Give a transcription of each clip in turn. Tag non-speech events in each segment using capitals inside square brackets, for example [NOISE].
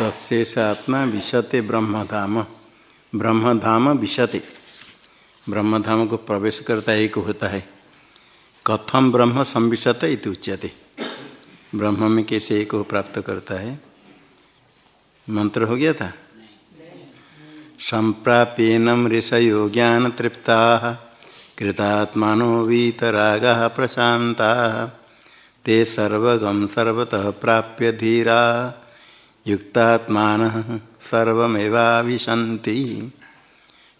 तस्ेष आत्मा विशते ब्रह्मधाम। ब्रह्मधाम विशते। ब्रह्मधाम को प्रवेश करता एक होता है। कथम ब्रह्म संविशत इति उच्यते। ब्रह्म में कैसे एक प्राप्त करता है? मंत्र हो गया था? संप्राप्यनम ऋषयो ज्ञान तृप्ता, कृतात्मानो वीतराग प्रशांता ते सर्वगम सर्वतः प्राप्य धीरा। युक्तात्मान सर्वमेवाविशन्ति।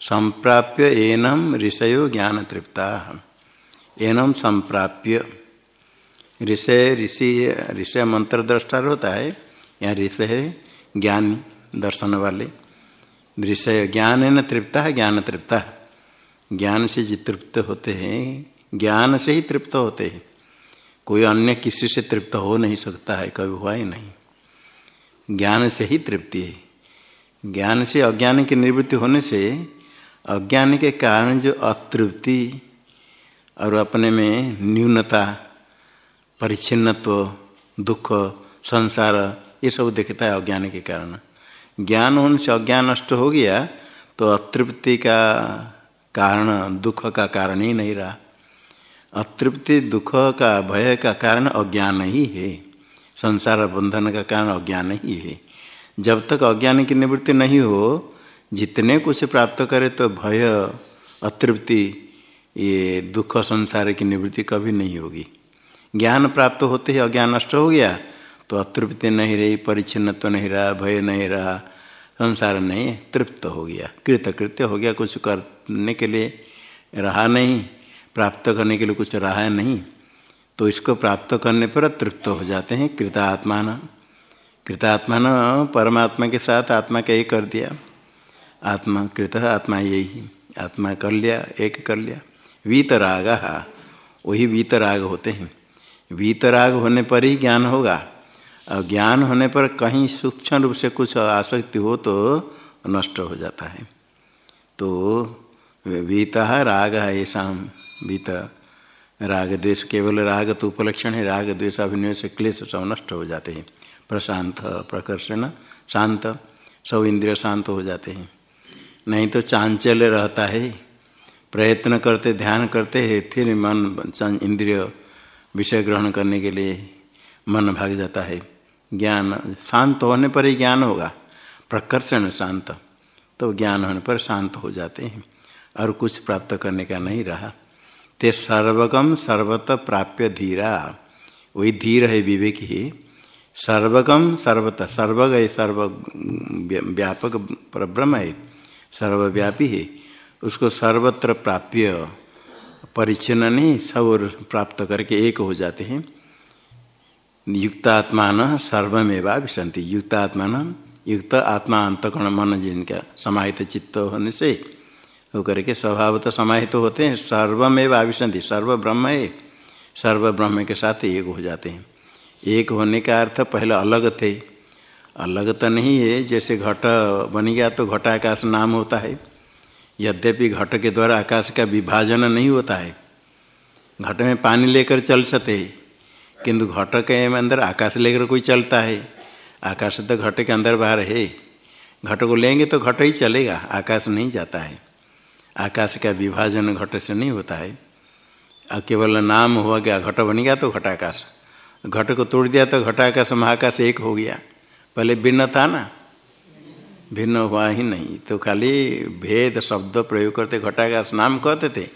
संप्राप्य एनम ऋषयो ज्ञान तृप्ता एनम संप्राप्य। ऋषय ऋषि ऋषय मंत्र दृष्टा होता है यहाँ ऋषय ज्ञान दर्शन वाले। ऋषय ज्ञान न तृप्ता है ज्ञान तृप्ता ज्ञान से जो तृप्त होते हैं, ज्ञान से ही तृप्त होते हैं। कोई अन्य किसी से तृप्त हो नहीं सकता है, कभी हुआ ही नहीं। ज्ञान से ही तृप्ति है। ज्ञान से अज्ञान की निवृत्ति होने से अज्ञान के कारण जो अतृप्ति और अपने में न्यूनता, परिच्छिन्नत्व, दुख, संसार, ये सब दिखता है अज्ञान के कारण। ज्ञान होने से अज्ञान नष्ट हो गया तो अतृप्ति का कारण, दुख का कारण ही नहीं रहा। अतृप्ति, दुख का, भय का कारण अज्ञान ही है। संसार बंधन का कारण अज्ञान ही है। जब तक अज्ञान की निवृत्ति नहीं हो, जितने कुछ प्राप्त करे तो भय, अतृप्ति, ये दुख संसार की निवृत्ति कभी नहीं होगी। ज्ञान प्राप्त होते ही अज्ञान नष्ट हो गया तो अतृप्ति नहीं रही परिच्छिन्न तो नहीं रहा, भय नहीं रहा, संसार नहीं, तृप्त हो गया। कृत कृत्य हो गया, कुछ करने के लिए रहा नहीं, प्राप्त करने के लिए कुछ रहा नहीं। तो इसको प्राप्त करने पर तृप्त हो जाते हैं कृतात्मान। कृतात्मान परमात्मा के साथ आत्मा का एक कर दिया। आत्मा कृत, आत्मा यही। आत्मा कर लिया, एक कर लिया। वीतराग वही वीतराग होते हैं। वीतराग होने पर ही ज्ञान होगा। और ज्ञान होने पर कहीं सूक्ष्म रूप से कुछ आसक्ति हो तो नष्ट हो जाता है। तो वीता राग है ऐसा वीत राग द्वेष, केवल राग तो उपलक्षण है। राग द्वेष अभिनय से क्लेश सब नष्ट हो जाते हैं। प्रशांत प्रकर्षण, शांत, सब इंद्रिय शांत हो जाते हैं। नहीं तो चांचल्य रहता है। प्रयत्न करते, ध्यान करते हैं, फिर मन इंद्रिय विषय ग्रहण करने के लिए मन भाग जाता है। ज्ञान, शांत होने पर ही ज्ञान होगा। प्रकर्षण शांत तो ज्ञान होने पर शांत हो जाते हैं। और कुछ प्राप्त करने का नहीं रहा। ते सर्वगम सर्वत प्राप्य धीरा। वही धीर है विवेक ही। सर्वगम सर्वत, सर्वग है, सर्व व्यापक ब्रह्म है। सर्वव्यापी है। उसको सर्वत्र प्राप्य परिचिन नहीं सब प्राप्त करके एक हो जाते हैं। युक्तात्मान सर्वमेवा विशंति। युक्तात्मान, युक्त आत्मा अंतकण मन जिनका समाहित चित्त होने से होकर के स्वभावतः समाहित तो होते हैं, सर्वमेव आविशंति सर्व ब्रह्म है सर्व ब्रह्म के साथ एक हो जाते हैं। एक होने का अर्थ पहले अलग थे। अलग तो नहीं है, जैसे घट बन गया तो घटाकाश नाम होता है। यद्यपि घट के द्वारा आकाश का विभाजन नहीं होता है। घट में पानी लेकर चल सकते किंतु घट के अंदर आकाश लेकर कोई चलता है। आकाश तो घट के अंदर बाहर है। घट को लेंगे तो घट ही चलेगा, आकाश नहीं जाता है। आकाश का विभाजन घट से नहीं होता है। केवल नाम हुआ गया घट बन गया तो घटाकाश। घट को तोड़ दिया तो घटाकाश, महाकाश एक हो गया। पहले भिन्न था ना? भिन्न हुआ ही नहीं। तो खाली भेद, शब्द प्रयोग करते घटाकाश नाम कहते थे।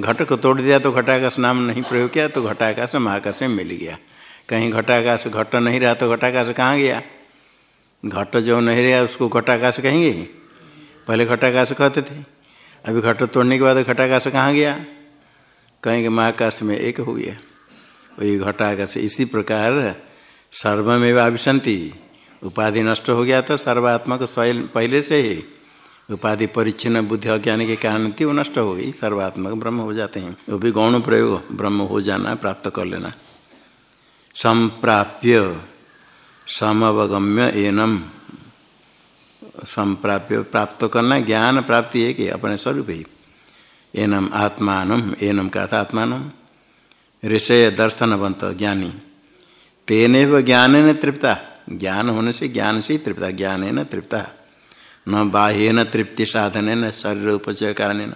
घट को तोड़ दिया तो घटाकाश नाम नहीं प्रयोग किया तो घटाकाश, महाकाश में मिल गया। कहीं घटाकाश घट नहीं रहा तो घटाकाश कहाँ गया? घट जो नहीं रहा उसको घटाकाश कहेंगे पहले घटाकाश कहते थे। अभी घट तोड़ने के बाद घटाकाश कहाँ गया? कहेंगे महाकाश में एक हो गया। वही घटाकाश इसी प्रकार सर्वमेव अभिशंति। उपाधि नष्ट हो गया तो सर्वात्मक स्वयं पहले से ही। उपाधि परिच्छिन्न बुद्धि अज्ञान के कारण थी, वो नष्ट हो गई। सर्वात्मक ब्रह्म हो जाते हैं। वो भी गौण प्रयोग, ब्रह्म हो जाना, प्राप्त कर लेना। संप्राप्य, समवगम्य एनम। संप्राप्य, प्राप्त करना, ज्ञान प्राप्ति है कि अपने स्वरूप ही। एनम आत्मान एनम का था आत्मान ऋषय दर्शनवंत ज्ञानी। तेन ज्ञान ने तृप्ता। ज्ञान होने से ज्ञान से ही तृप्ता। ज्ञान है न तृप्ता। न बाह्य न तृप्ति साधन है न शरीर उपचय कारण न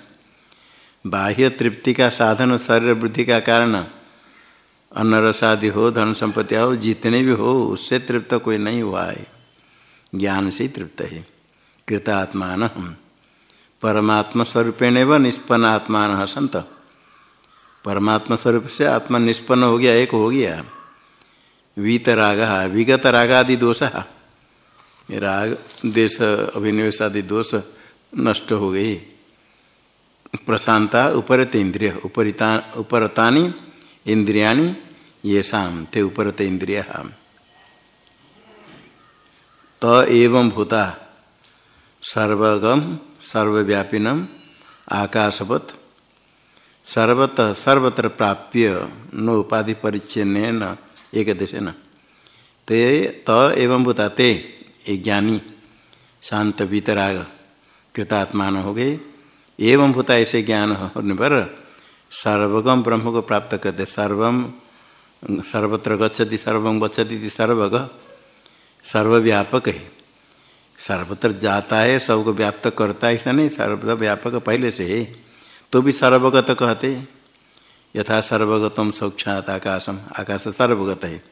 बाह्य तृप्ति का साधन, शरीर वृद्धि का कारण। अन्न हो, धन संपत्ति हो, जितने भी हो, उससे तृप्त कोई नहीं हुआ है। ज्ञान से तृप्त है कृतात्मान परमात्मा स्वरूपेण व निष्पन्न आत्मान संत परमात्मा स्वरूप से आत्मा निष्पन्न हो गया, एक हो गया। वीत राग विगत रागादि दोष। राग, देश अभिनिवेश आदि दोष नष्ट हो गई प्रशांता, उपरत इंद्रिय, उपरिता, उपरतानी, इंद्रियाणी ये शाम ते उपरत इंद्रिय। त एवं भूता सर्वगम सर्वव्यापिनम आकाशवत, सर्वतः, सर्वत्र प्राप्य न उपाधि परिचन्न एक देश न ते, त एवं भूता, ते ज्ञानी, शांत वितराग कृतात्मान हो गए। एवं भूता, ऐसे ज्ञान होने पर सर्वगम ब्रह्म को प्राप्त करते। सर्वम सर्वत्र गच्छति सर्वम गच्छति, सर्वग सर्वव्यापक है। सर्वत्र जाता है, सबको व्याप्त करता है, ऐसा नहीं, सर्वव्यापक पहले से है तो भी सर्वगत कहते यथा सर्वगतम सौक्षात आकाशम, आकाश सर्वगत है।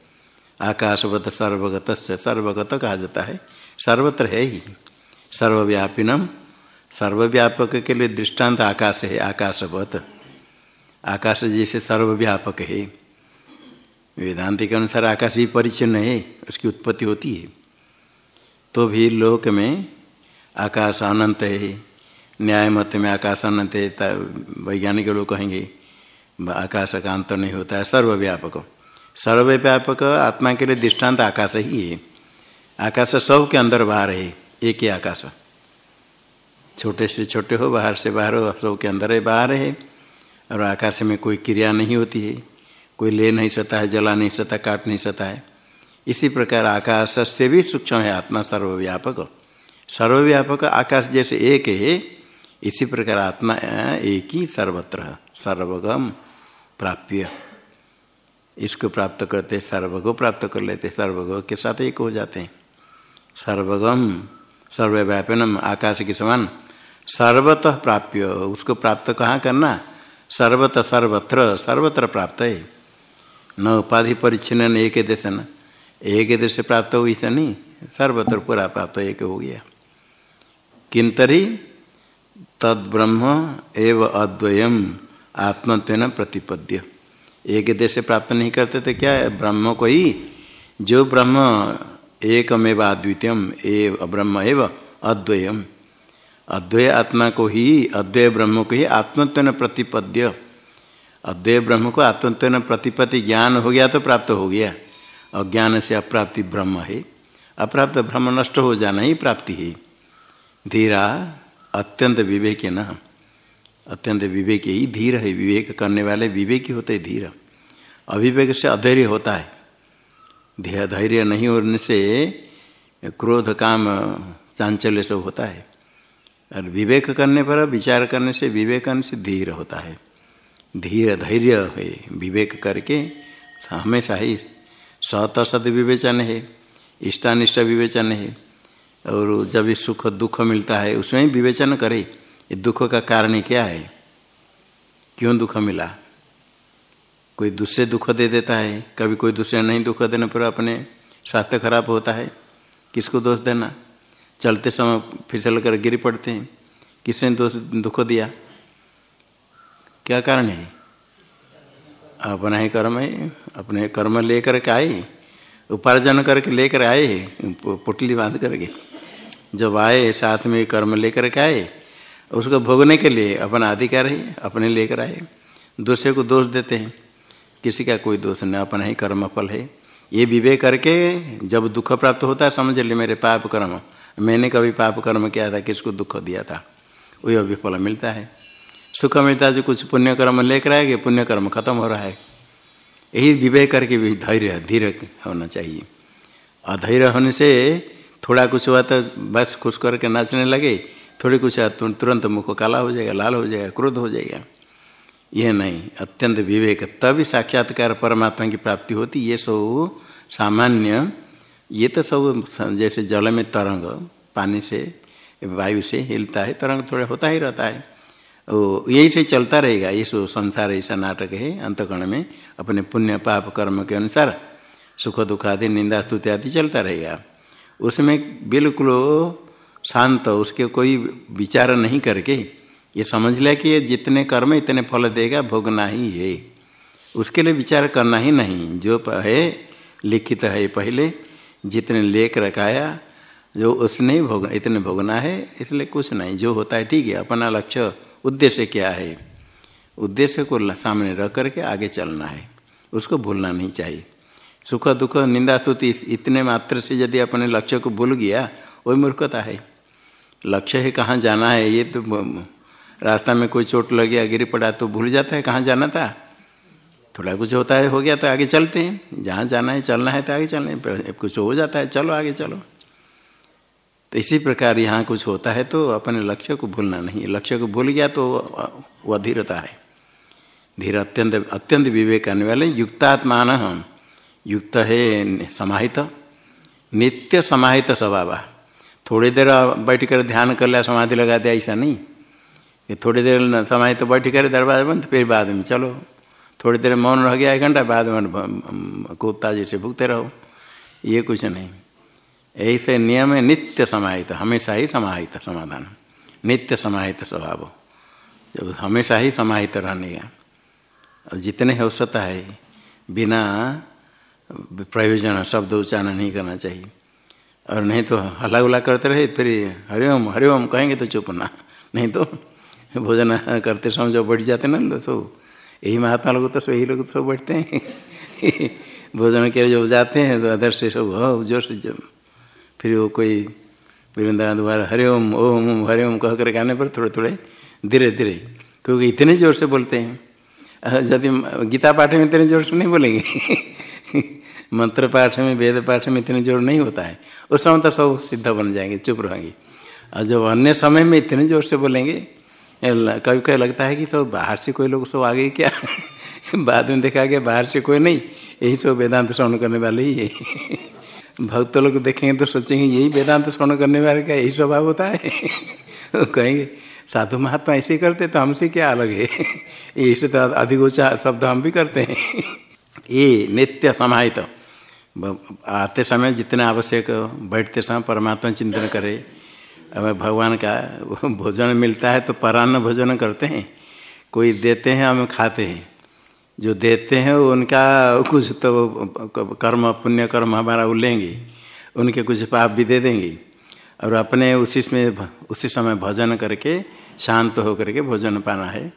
आकाशवत सर्वगत सर्वगत कहा जाता है। सर्वत्र है ही। सर्वव्यापिनम, सर्वव्यापक के लिए दृष्टांत आकाश है, आकाशवत। आकाश जैसे सर्वव्यापक है। वेदांति के अनुसार आकाश ही परिचिन्न है, उसकी उत्पत्ति होती है। तो भी लोक में आकाश अनंत है न्याय मत में आकाश अनंत है वैज्ञानिक लोग कहेंगे आकाश का अंत नहीं होता है सर्वव्यापक। सर्वव्यापक आत्मा के लिए दृष्टांत आकाश ही है। आकाश सब के अंदर बाहर है, एक ही आकाश। छोटे से छोटे हो, बाहर से बाहर हो, सब के अंदर है बाहर है, और आकाश में कोई क्रिया नहीं होती है। कोई ले नहीं सकता है, जला नहीं सकता, काट नहीं सकता है। इसी प्रकार आकाश से भी सूक्ष्म है, आत्मा सर्वव्यापक सर्वव्यापक आकाश जैसे एक है, इसी प्रकार आत्मा एक ही सर्वत्र सर्वगम प्राप्य। इसको प्राप्त करते, सर्वगो प्राप्त कर लेते, सर्वगो के साथ एक हो जाते हैं। सर्वगम, सर्वव्यापनम, आकाश के समान सर्वतः प्राप्य। उसको प्राप्त कहाँ करना? सर्वतः सर्वत्र सर्वत्र प्राप्त है। न उपाधि परिच्छिन्न एक देश न। एक देश प्राप्त हुई से नहीं, सर्वत्र पूरा प्राप्त एक हो गया। किंतरी तद ब्रह्म एव अद्वयम आत्मत्व प्रतिपद्य। एक देश प्राप्त नहीं करते तो क्या है? ब्रह्म को ही, जो ब्रह्म एकमेव अद्वितीयम, एव, ब्रह्म एव अद्वयम। अद्वय आत्मा को ही, अद्वय ब्रह्म को ही आत्मत्व प्रतिपद्य। अद्वय ब्रह्म को आत्मत्व प्रतिपत्ति ज्ञान हो गया तो प्राप्त हो गया। अज्ञान से अप्राप्ति ब्रह्म है। अप्राप्त ब्रह्म नष्ट हो जाना ही प्राप्ति है। धीरा, अत्यंत विवेक न। अत्यंत विवेक ही धीर है। विवेक करने वाले विवेक ही होते धीर। अविवेक से अधैर्य होता है। धैर्य नहीं होने से क्रोध, काम, चांचल्य सब होता है। और विवेक करने पर, विचार करने से विवेक से धीर होता है। धीर धैर्य है, विवेक करके हमेशा ही सत सत विवेचन है, इष्टानिष्ट विवेचन है। और जब सुख दुख मिलता है, उसमें विवेचन करे, ये दुख का कारण क्या है? क्यों दुख मिला? कोई दूसरे दुख दे देता है, कभी कोई दूसरे नहीं दुख देने पर अपने स्वास्थ्य खराब होता है, किसको दोष देना? चलते समय फिसल कर गिर पड़ते हैं, किसने दोष दुख दिया? क्या कारण है? अपना ही कर्म है, अपने कर्म लेकर के आए, उपार्जन करके लेकर आए पुटली बाँध करके। जब आए, साथ में कर्म लेकर के आए, उसको भोगने के लिए अपना अधिकार है, अपने लेकर आए। दूसरे को दोष देते हैं, किसी का कोई दोष नहीं अपना ही कर्म फल है। ये विवेक करके जब दुख प्राप्त होता है, समझ ले मेरे पाप कर्म। मैंने कभी पाप कर्म किया था, किसको दुख दिया था? वही अभी फल मिलता है। सुख मिलता है जो कुछ पुण्य कर्म लेकर आएँगे पुण्य कर्म खत्म हो रहा है। यही विवेक करके भी धैर्य, धीरे होना चाहिए। अधैर्य होने से थोड़ा कुछ हुआ तो बस खुश करके नाचने लगे, थोड़ी कुछ तुरंत मुख काला हो जाएगा, लाल हो जाएगा, क्रोध हो जाएगा। यह नहीं, अत्यंत विवेक, तभी साक्षात्कार परमात्मा की प्राप्ति होती, ये सब सामान्य, ये तो सब जैसे जल में तरंग, पानी से, वायु से हिलता है, तरंग थोड़ा होता ही रहता है। यही से चलता रहेगा, ये सो संसार, ऐसा नाटक है अंतकरण में, अपने पुण्य, पाप, कर्म के अनुसार, सुख, दुख आदि, निंदा, स्तुति आदि चलता रहेगा। उसमें बिल्कुल शांत, उसके कोई विचार नहीं करके, ये समझ लिया कि ये जितने कर्म, इतने फल देगा, भोगना ही है। उसके लिए विचार करना ही नहीं। जो है, लिखित है पहले, जितने लेख रखाया, जो उसने भोग, इतने भोगना है, इसलिए कुछ नहीं। जो होता है, ठीक है, अपना लक्ष्य उद्देश्य क्या है? उद्देश्य को सामने रख करके आगे चलना है। उसको भूलना नहीं चाहिए। सुख दुख निंदा स्तुति इतने मात्र से यदि अपने लक्ष्य को भूल गया, वही मूर्खता है। लक्ष्य है, कहाँ जाना है? ये तो रास्ता में कोई चोट लग गया, गिर पड़ा तो भूल जाता है, कहाँ जाना था? थोड़ा कुछ होता है, हो गया तो आगे चलते हैं। जहाँ जाना है, चलना है तो आगे चलना है। कुछ हो जाता है, चलो आगे चलो। तो इसी प्रकार यहाँ कुछ होता है तो अपने लक्ष्य को भूलना नहीं लक्ष्य को भूल गया तो वह धीरता है। धीर अत्यंत अत्यंत विवेक करने वाले युक्तात्मान युक्त है, समाहित। नित्य समाहित स्वभाव। थोड़ी देर बैठ कर ध्यान कर लिया समाधि लगा दिया ऐसा नहीं। कि थोड़ी देर समाहित तो बैठ कर दरवाज़ा बंद, फिर बाद में चलो। थोड़ी देर मौन रह गया, एक घंटा बाद में कुत्ता जैसे भुगते रहो। ये कुछ नहीं। ऐसे नियम है, नित्य समाहित, हमेशा ही समाहित समाधान। नित्य समाहित स्वभाव। जब हमेशा ही समाहित रहने का। और जितने हो सकता है, बिना प्रयोजन, शब्द उच्चारण नहीं करना चाहिए। और नहीं तो हल्ला गुला करते रहे, फिर हरिओम हरिओम कहेंगे तो चुप ना। नहीं तो भोजन करते समय जब बैठ जाते ना लोग तो यही महात्मा लोग तो यही लोग सब बैठते हैं। [LAUGHS] भोजन के जब जाते हैं तो अदर से सब, हो, ज़ोर से जब फिर वो कोई वृंदावन दोबारा हरे ओम ओम, हरिओम कह कर गाने पर थोड़े थोड़े धीरे धीरे, क्योंकि इतने ज़ोर से बोलते हैं। यदि गीता पाठ में इतने ज़ोर से नहीं बोलेंगे। [LAUGHS] मंत्र पाठ में, वेद पाठ में इतने ज़ोर नहीं होता है। उस समय तो सब सिद्ध बन जाएँगे, चुप रहेंगे। और जब अन्य समय में इतने ज़ोर से बोलेंगे कभी कभी लगता है कि तो बाहर से कोई लोग सब आ गए क्या? [LAUGHS] बाद में देखा गया बाहर से कोई नहीं। यही सब वेदांत श्रवण करने वाले ही है। [LAUGHS] भक्त लोग देखेंगे तो सोचेंगे, यही वेदांत श्रवण करने वाले का यही स्वभाव होता है। [LAUGHS] वो कहेंगे, साधु महात्मा ऐसे करते तो हमसे क्या अलग है? [LAUGHS] ऐसे तो अधिकोचा शब्द हम भी करते हैं। [LAUGHS] ये नित्य समाहित। आते समय जितना आवश्यक बैठते समय परमात्मा चिंतन करे। हमें भगवान का भोजन मिलता है तो परान्न भोजन करते हैं। कोई देते हैं, हमें खाते हैं। जो देते हैं, उनका कुछ तो कर्म, पुण्य कर्म हमारा वो लेंगे उनके कुछ पाप भी दे देंगे। और अपने उसी में, उसी समय भजन करके, शांत होकर के भोजन पाना है।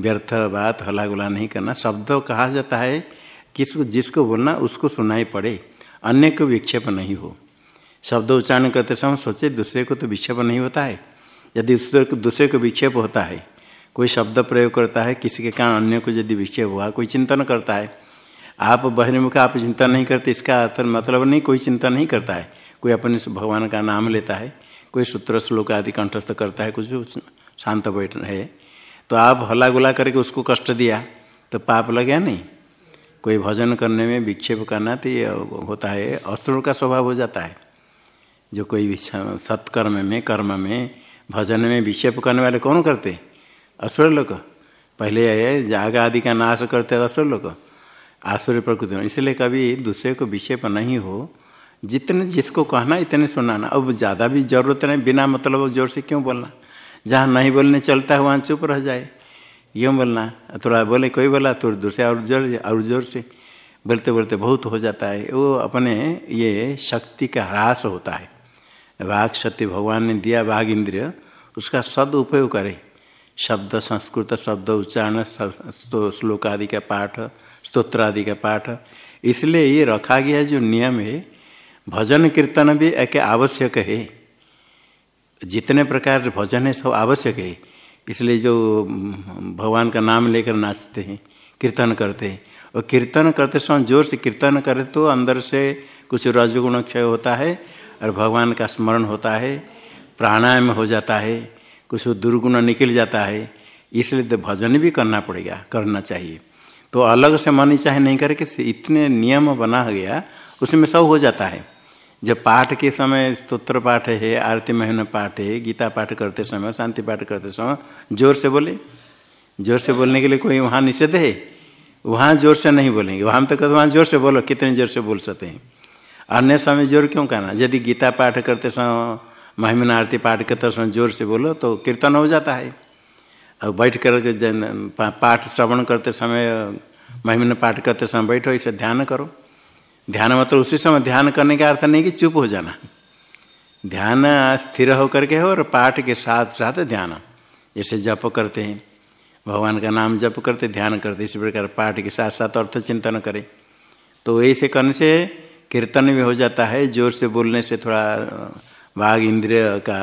व्यर्थ बात हला गुला नहीं करना। शब्द कहा जाता है किसको जिसको बोलना, उसको सुनाई पड़े। अन्य को विक्षेप नहीं हो। शब्द उच्चारण करते समय सोचे, दूसरे को तो विक्षेप नहीं होता है। यदि दूसरे को विक्षेप होता है कोई शब्द प्रयोग करता है, किसी के कारण अन्य को यदि विक्षेप हुआ, कोई चिंतन करता है। आप बहिर्मुख, आप चिंतन नहीं करते, इसका अर्थ मतलब नहीं, कोई चिंतन नहीं करता है। कोई अपने भगवान का नाम लेता है, कोई सूत्र, श्लोक आदि कंठस्थ करता है, कुछ शांत बैठ है तो आप हल्ला गुला करके उसको कष्ट दिया तो पाप लग गया नहीं। कोई भजन करने में विक्षेप करना तो ये होता है असुर का स्वभाव हो जाता है। जो कोई सत्कर्म में, कर्म में, भजन में विक्षेप करने वाले कौन करते? असुर लोग पहले जाग आदि का नाश करते असुर लोग आसुर प्रकृति इसलिए कभी दूसरे को विक्षेप नहीं हो। जितने जिसको कहना, इतने सुनाना। अब ज़्यादा भी ज़रूरत नहीं, बिना मतलब ज़ोर से क्यों बोलना? जहाँ नहीं बोलने चलता है, वहाँ चुप रह जाए। क्यों बोलना? थोड़ा बोले, कोई बोला तो दूसरे और ज़ोर और ज़ोर से बोलते बोलते बहुत हो जाता है। वो अपने ये शक्ति का ह्रास होता है। वाघ शक्ति भगवान ने दिया वाघ इंद्रिय, उसका सदउपयोग करे। शब्द, संस्कृत शब्द, उच्चारण श्लोक आदि का पाठ स्त्रोत्र आदि का पाठ। इसलिए ये रखा गया जो नियम है, भजन कीर्तन भी एक आवश्यक है। जितने प्रकार भजन है, सब आवश्यक है। इसलिए जो भगवान का नाम लेकर नाचते हैं, कीर्तन करते हैं। और कीर्तन करते समय ज़ोर से कीर्तन करे तो अंदर से कुछ रजगुण क्षय होता है और भगवान का स्मरण होता है, प्राणायाम हो जाता है। कुछ दुर्गुण निकल जाता है, इसलिए तो भजन भी करना पड़ेगा, करना चाहिए। तो अलग से मन चाहे नहीं करके इतने नियम बना गया, उसमें सब हो जाता है। जब पाठ के समय स्तोत्र पाठ है, आरती महीना पाठ है, गीता पाठ करते समय, शांति पाठ करते समय ज़ोर से बोले। ज़ोर से बोलने के लिए कोई वहाँ निषेध है? वहाँ ज़ोर से नहीं बोलेंगे। वहाँ तो कहते वहाँ ज़ोर से बोलो, कितने ज़ोर से बोल सकते हैं? अन्य समय ज़ोर क्यों कहना यदि गीता पाठ करते समय महिमना आरती पाठ करते समय ज़ोर से बोलो तो कीर्तन हो जाता है। और बैठ कर के पाठ श्रवण करते समय, महिमन पाठ करते समय बैठो, इसे ध्यान करो। ध्यान मतलब उसी समय ध्यान करने का अर्थ नहीं कि चुप हो जाना। ध्यान स्थिर होकर के हो और पाठ के साथ साथ ध्यान। जैसे जप करते हैं, भगवान का नाम जप करते, ध्यान करते, इसी प्रकार पाठ के साथ साथ अर्थ चिंतन करें। तो ऐसे करने से कीर्तन भी हो जाता है, ज़ोर से बोलने से थोड़ा भाग इंद्रिय का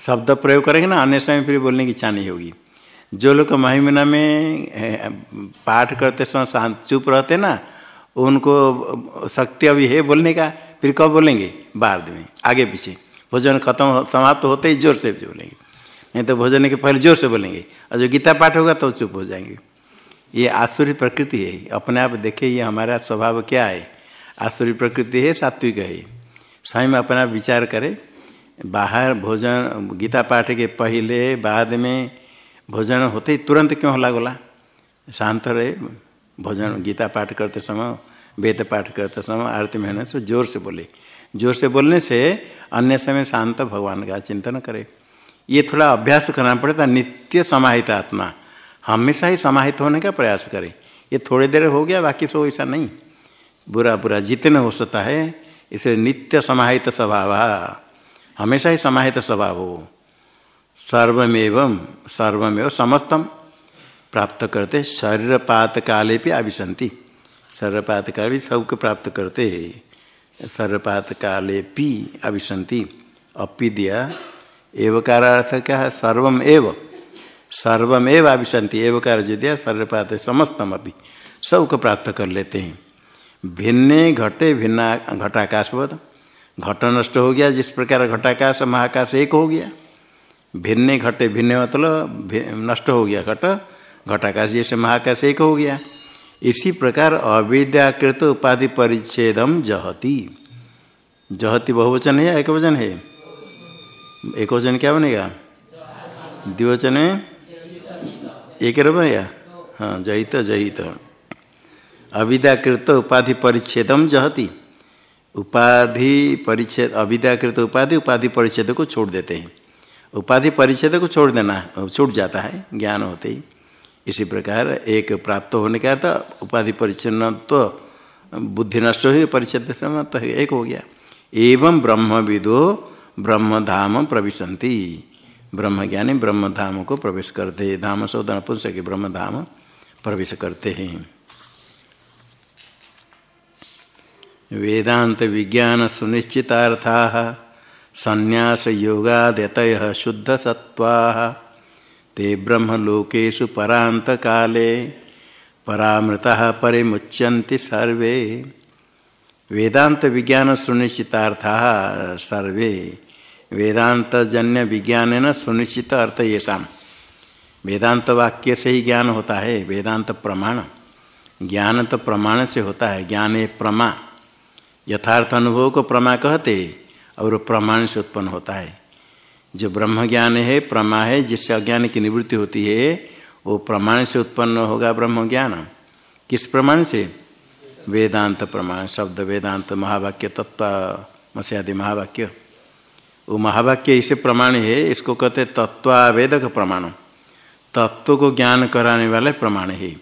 शब्द प्रयोग करेंगे ना, अन्य समय फिर बोलने की इच्छा नहीं होगी। जो लोग महिमना में पाठ करते समय शांत, चुप रहते ना, उनको शक्ति अभी है बोलने का, फिर कब बोलेंगे? बाद में, आगे पीछे। भोजन खत्म समाप्त होते ही ज़ोर से बोलेंगे। नहीं तो भोजन के पहले ज़ोर से बोलेंगे, और जो गीता पाठ होगा तो चुप हो जाएँगे। ये आसुरी प्रकृति है, अपने आप देखे ये हमारा स्वभाव क्या है? आसुरी प्रकृति है, सात्विक है। स्वयं अपना विचार करे बाहर भोजन, गीता पाठ के पहले, बाद में भोजन होते ही तुरंत क्यों हल्ला गोला शांत रहे, भोजन, गीता पाठ करते समय, वेद पाठ करते समय आरती मेहनत से ज़ोर से बोले। ज़ोर से बोलने से अन्य समय शांत भगवान का चिंतन करे। ये थोड़ा अभ्यास करना पड़ेगा नित्य समाहित आत्मा। हमेशा ही समाहित होने का प्रयास करें। ये थोड़ी देर हो गया, बाकी सो ऐसा नहीं। बुरा बुरा जितने हो सकता है इसलिए नित्य समाहित स्वभाव। हमेशा ही समाहित स्वभाव हो। सर्वमेव सर्वमेव समस्तम प्राप्त करते शरीरपात काले भी आविशंति। शरीरपात काल भी सबको प्राप्त करते शरीरपात काले भी आविशंति। अपी दिया एवकार अर्थ क्या है? सर्वम एव सर्वम एव आविशंति। एवकार जो दिया शरीरपात समस्तम अभी सबको प्राप्त कर लेते हैं। भिन्ने घटे भिन्ना घटाकाशवध घट नष्ट हो गया, जिस प्रकार घटाकाश, महाकाश एक हो गया। भिन्ने घटे, भिन्न मतलब नष्ट हो गया घट। घटाकाश जैसे महाकाश एक हो गया। इसी प्रकार अविद्याकृत उपाधि परिच्छेदम जहती। जहती बहुवचन है एक वचन है? एक वचन क्या बनेगा? द्विवचन है? एक बनेगा हाँ जहित जहित। अविद्याकृत उपाधि परिच्छेदम जहती। उपाधि परिच्छेद, अविद्याकृत उपाधि उपाधि परिच्छेद को छोड़ देते हैं। उपाधि परिच्छेद को छोड़ देना, छूट जाता है, ज्ञान होते ही। इसी प्रकार एक प्राप्त होने का अर्थ उपाधि परिच्छिन्न तो बुद्धि नष्ट हुई, परिच्छेद से तो एक हो गया। एवं ब्रह्म विदो, ब्रह्म धाम प्रविशंति। ब्रह्म ज्ञानी ब्रह्म धाम को प्रवेश करते धाम शोधन पुरुष के ब्रह्म धाम प्रवेश करते हैं। वेदांत विज्ञान सुनिश्चितार्था संन्यास योगादत शुद्ध सत्वा ते ब्रह्मलोकेशु परांत काले परामृता परिमुच्यंति सर्वे। वेदांत विज्ञान सुनिश्चितार्था, सर्वे। वेदांत जन्य विज्ञान न सुनिश्चित अर्थ ये शाम वेदांत वाक्य से ही ज्ञान होता है, वेदांत प्रमाण। ज्ञान तो प्रमाण से होता है, ज्ञान प्रमा। यथार्थ अनुभव को प्रमा कहते, और प्रमाण से उत्पन्न होता है। जो ब्रह्म ज्ञान है, प्रमा है, जिससे अज्ञान की निवृत्ति होती है, वो प्रमाण से उत्पन्न होगा ब्रह्म ज्ञान किस प्रमाण से? वेदांत प्रमाण, शब्द वेदांत, महावाक्य, तत्व, मस्यादि महावाक्य। वो महावाक्य इसे प्रमाण है, इसको कहते तत्वावेदक प्रमाण। तत्व को ज्ञान कराने वाले प्रमाण है।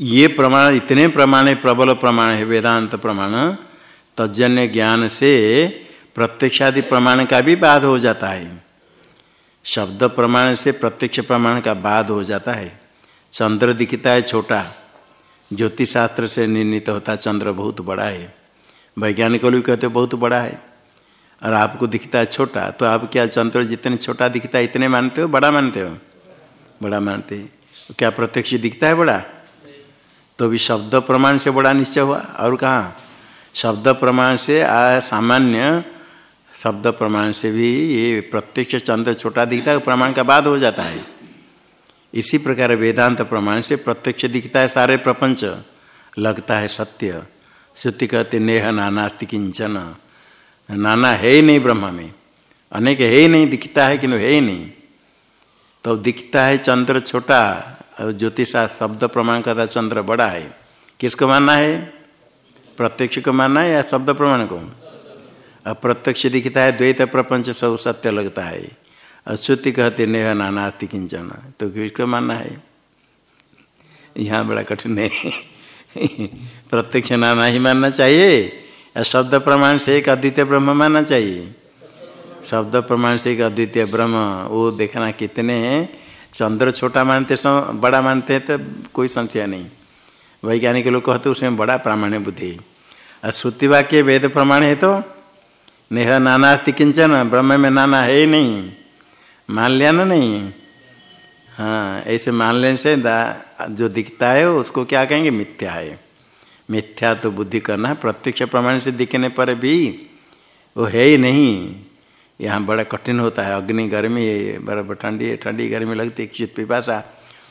ये प्रमाण, इतने प्रमाण, प्रबल प्रमाण है, वेदांत प्रमाण तजन्य ज्ञान से प्रत्यक्षादि प्रमाण का भी बाध हो जाता है। शब्द प्रमाण से प्रत्यक्ष प्रमाण का बाद हो जाता है। चंद्र दिखता है छोटा। ज्योतिष शास्त्र से निर्णित होता है चंद्र बहुत बड़ा है। वैज्ञानिक भी कहते बहुत बड़ा है। और आपको दिखता है छोटा तो आप क्या चंद्र जितने छोटा दिखता है इतने मानते हो? बड़ा मानते हो? बड़ा मानते हैं। क्या प्रत्यक्ष दिखता है बड़ा? तो भी शब्द प्रमाण से बड़ा निश्चय हुआ। और कहाँ? शब्द प्रमाण से आ, सामान्य शब्द प्रमाण से भी ये प्रत्यक्ष चंद्र छोटा दिखता है प्रमाण का बाद हो जाता है। इसी प्रकार वेदांत प्रमाण से प्रत्यक्ष दिखता है सारे प्रपंच, लगता है सत्य। श्रुति कहते, नेह नानास्ति किंचन। नाना है ही नहीं ब्रह्म में। अनेक है ही नहीं, दिखता है किंतु है ही नहीं। तो दिखता है चंद्र छोटा, और ज्योतिषा शब्द प्रमाण करता चंद्र बड़ा है। किसको मानना है? प्रत्यक्ष को मानना है या शब्द प्रमाण को अब प्रत्यक्ष दिखता है, द्वैत प्रपंच सब सत्य लगता है। और श्रुति कहते, नेह नानास्ति किंचन। तो किसको मानना है? यहाँ बड़ा कठिन है। प्रत्यक्ष नाना ही मानना चाहिए। या शब्द प्रमाण से एक अद्वितीय ब्रह्म मानना चाहिए। शब्द प्रमाण से एक अद्वितीय ब्रह्म, वो देखना कितने हैं। चंद्र छोटा मानते बड़ा मानते हैं तो कोई संशय नहीं। वैज्ञानिक लोग कहते उसमें बड़ा प्रामाण्य बुद्धि और श्रुति वाक्य वेद प्रमाण है तो नेह नाना किंचन, ब्रह्म में नाना है ही नहीं। मान लिया ना नहीं। हाँ ऐसे मान लेने से जो दिखता है, उसको क्या कहेंगे? मिथ्या है। मिथ्या तो बुद्धि करना प्रत्यक्ष प्रमाण से दिखने पर भी वो है ही नहीं। यहाँ बड़ा कठिन होता है, अग्नि गर्मी बराबर ठंडी ठंडी गर्मी लगती है पिपासा,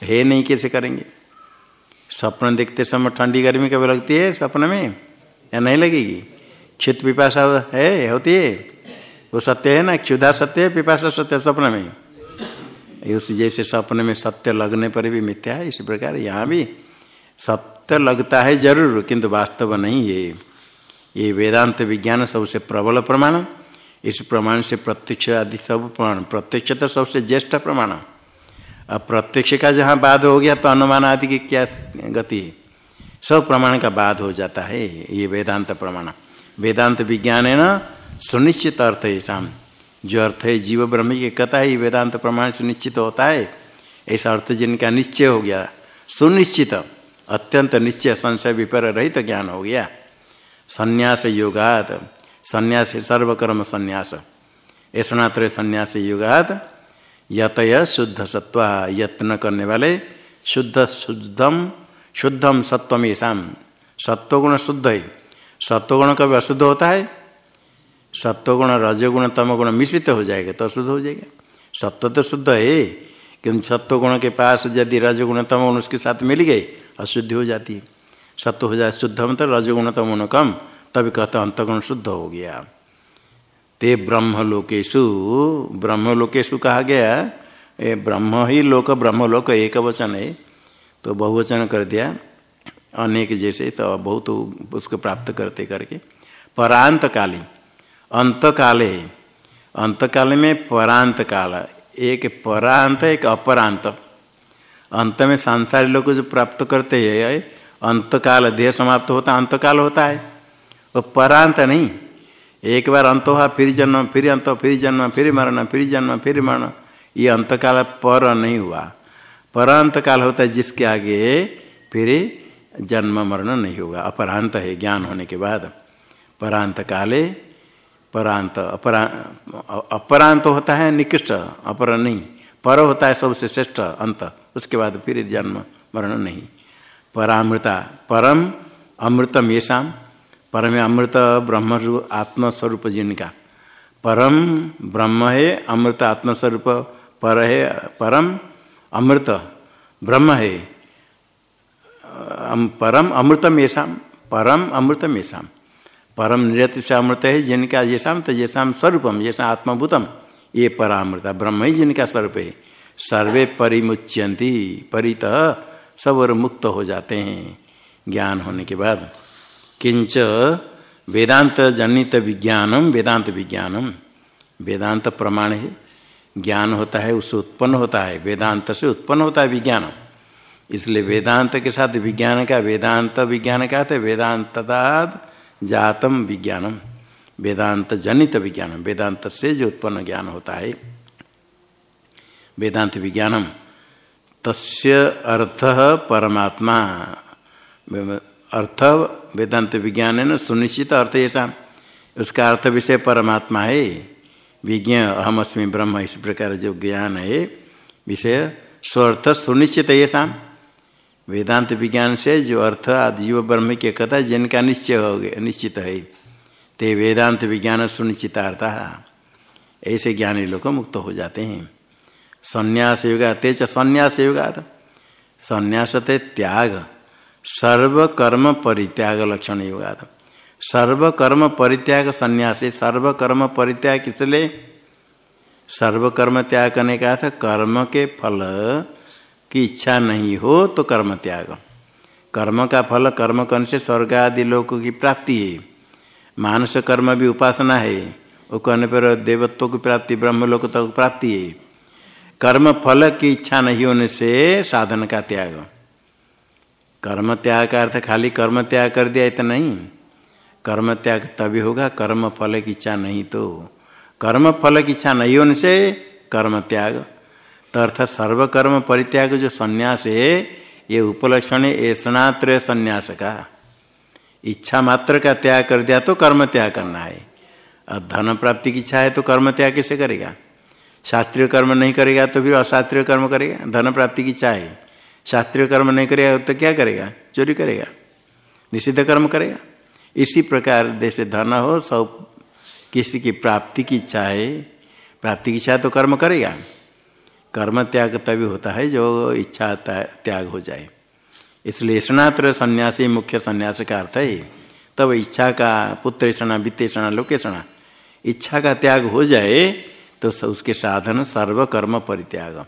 है नहीं, कैसे करेंगे? स्वप्न देखते समय ठंडी गर्मी कभी लगती है स्वप्न में? या नहीं लगेगी? क्षित पिपाशा है, होती है? वो सत्य है ना? क्षुधा सत्य है पिपाशा सत्य स्वप्न में। उस जैसे सपने में सत्य लगने पर भी मिथ्या है, इसी प्रकार यहाँ भी सत्य लगता है ज़रूर, किंतु वास्तव नहीं ये ये वेदांत विज्ञान सबसे प्रबल प्रमाण। इस प्रमाण से प्रत्यक्ष आदि सब प्रमाण, प्रत्यक्ष तो सबसे ज्येष्ठ प्रमाण। अब प्रत्यक्ष का जहाँ बाद हो गया तो अनुमान आदि की क्या गति है? सब प्रमाण का बाद हो जाता है, ये वेदांत प्रमाण। वेदांत विज्ञान है ना, सुनिश्चित अर्थ है शाम जो अर्थ है जीव ब्रह्म की कथा ही वेदांत प्रमाण सुनिश्चित होता है। ऐसा अर्थ जिनका निश्चय हो गया, सुनिश्चित, अत्यंत निश्चय, संशय, विपर रहित तो ज्ञान हो गया। संन्यास योगात, संन्यास सर्वकर्म संन्यास। ऐसनात्र संन्यास योगात यतय शुद्ध सत्व यत्न करने वाले शुद्ध शुद्धम शुद्धम सत्वम ऐसा सत्वगुण शुद्ध है। सत्वगुण कभी अशुद्ध होता है? सत्वगुण रजगुण, तमगुण मिश्रित हो जाएगा तो अशुद्ध हो जाएगा। सत्व तो शुद्ध है, किंतु सत्वगुण के पास यदि रजगुण, तमगुण उसके साथ मिल गए, अशुद्धि हो जाती है। सत्व हो जाए शुद्ध मतलब रजगुण, तमगुण कम, तभी कहते अंतगुण शुद्ध हो गया। ते ब्रह्मलोकेशु ब्रह्मलोकेशु कहा गया ये ब्रह्म ही लोक, ब्रह्मलोक एक वचन है तो बहुवचन कर दिया, अनेक जैसे तो बहुत उसको प्राप्त करते करके। परांत काली अंत काल अंत काल में परांत काल एक परांत, एक अपरांत। अंत में सांसारी लोग जो प्राप्त करते हैं अंत काल देह समाप्त होता अंत काल होता है। वो परांत नहीं एक बार अंत हुआ फिर जन्म, फिर अंत, फिर जन्म, फिर मरण, फिर जन्म, फिर मरण। ये अंत काल पर नहीं हुआ। परांत काल होता है जिसके आगे फिर जन्म, मरण नहीं होगा। अपरांत है, ज्ञान होने के बाद। परांत काले परांत, अपरा, अपरांत होता है, निकृष्ट, अपर नहीं। पर होता है सबसे श्रेष्ठ अंत। उसके बाद फिर जन्म, मरण नहीं। परामृता, परम अमृतम ये शाम परम अमृत ब्रह्म आत्मस्वरूप जिनका। परम ब्रह्म है, अमृत आत्मस्वरूप, पर है, परम अमृत ब्रह्म है। परम अमृतम ये परम अमृतम ये परम निरत से अमृत है, जिनका जैसा तो जैसा स्वरूपम जैसा आत्मभूतम। ये परामृता ब्रह्म ही, जिनका स्वरूप है। सर्वे परिमुच्यंती परित सब और मुक्त हो जाते हैं। ज्ञान होने के बाद। किंच वेदांत जनित विज्ञानम वेदांत विज्ञानम वेदांत प्रमाण है ज्ञान होता है, उससे उत्पन्न होता है। वेदांत से उत्पन्न होता है विज्ञान इसलिए वेदांत के साथ विज्ञान का, वेदांत विज्ञान का है वेदांत जातम विज्ञानम। वेदांत जनित विज्ञान वेदांत से जो उत्पन्न ज्ञान होता है। वेदांत विज्ञानम, तस्य अर्थ परमात्मा। अर्थ वेदांत विज्ञान है ना, सुनिश्चित अर्थ ऐसा उसका अर्थ विषय परमात्मा है। विज्ञ अहम अस्मी ब्रह्म इस प्रकार जो ज्ञान है, विषय स्वर्थ सुनिश्चित ऐसा वेदांत विज्ञान से जो अर्थ आदि जीव ब्रह्म की कथा जिनका निश्चय हो गया, निश्चित है, ते वेदांत विज्ञान सुनिश्चितार्थ। ऐसे ज्ञानी लोग मुक्त हो जाते हैं। संन्यास युगा तेज संन्यास युगा संन्यास ते त्याग। सर्व कर्म परित्याग लक्षण युगा सर्व कर्म परित्याग संन्यासी सर्व कर्म परित्याग किसलिए सर्व कर्म त्याग करने का था कर्म के फल की इच्छा नहीं हो तो कर्म त्याग कर्म का फल कर्म करने से स्वर्ग आदि लोगों की प्राप्ति है। मानस कर्म भी उपासना है। वो करने पर देवत्व की प्राप्ति ब्रह्म लोक तक प्राप्ति है। कर्म फल की इच्छा नहीं होने से साधन का त्याग। कर्म त्याग का अर्थ खाली कर्म त्याग कर दिया इतना नहीं। कर्म त्याग तभी होगा, कर्म फल की इच्छा नहीं तो। कर्म फल की इच्छा नहीं होने से कर्म त्याग। तो अर्थात सर्वकर्म परित्याग जो संन्यास है, ये उपलक्षण है स्नात्र संन्यास का। इच्छा मात्र का त्याग कर दिया तो कर्म त्याग करना है। और धन प्राप्ति की इच्छा है तो कर्म त्याग कैसे करेगा? शास्त्रीय कर्म नहीं करेगा तो फिर अशास्त्रीय कर्म करेगा? धन प्राप्ति की इच्छा है। शास्त्रीय कर्म नहीं करेगा तो क्या करेगा? चोरी करेगा। निषिद्ध कर्म करेगा। इसी प्रकार जैसे धन हो, सब किसी की प्राप्ति की इच्छा है, प्राप्ति की इच्छा तो कर्म करेगा। कर्म त्याग तभी होता है जो इच्छा त्याग हो जाए। इसलिए स्नात्र सन्यासी मुख्य संन्यास का अर्थ है, तब इच्छा का पुत्रेषणा वित्तेषणा लोकेषणा इच्छा का त्याग हो जाए तो उसके साधन सर्वकर्म परित्याग।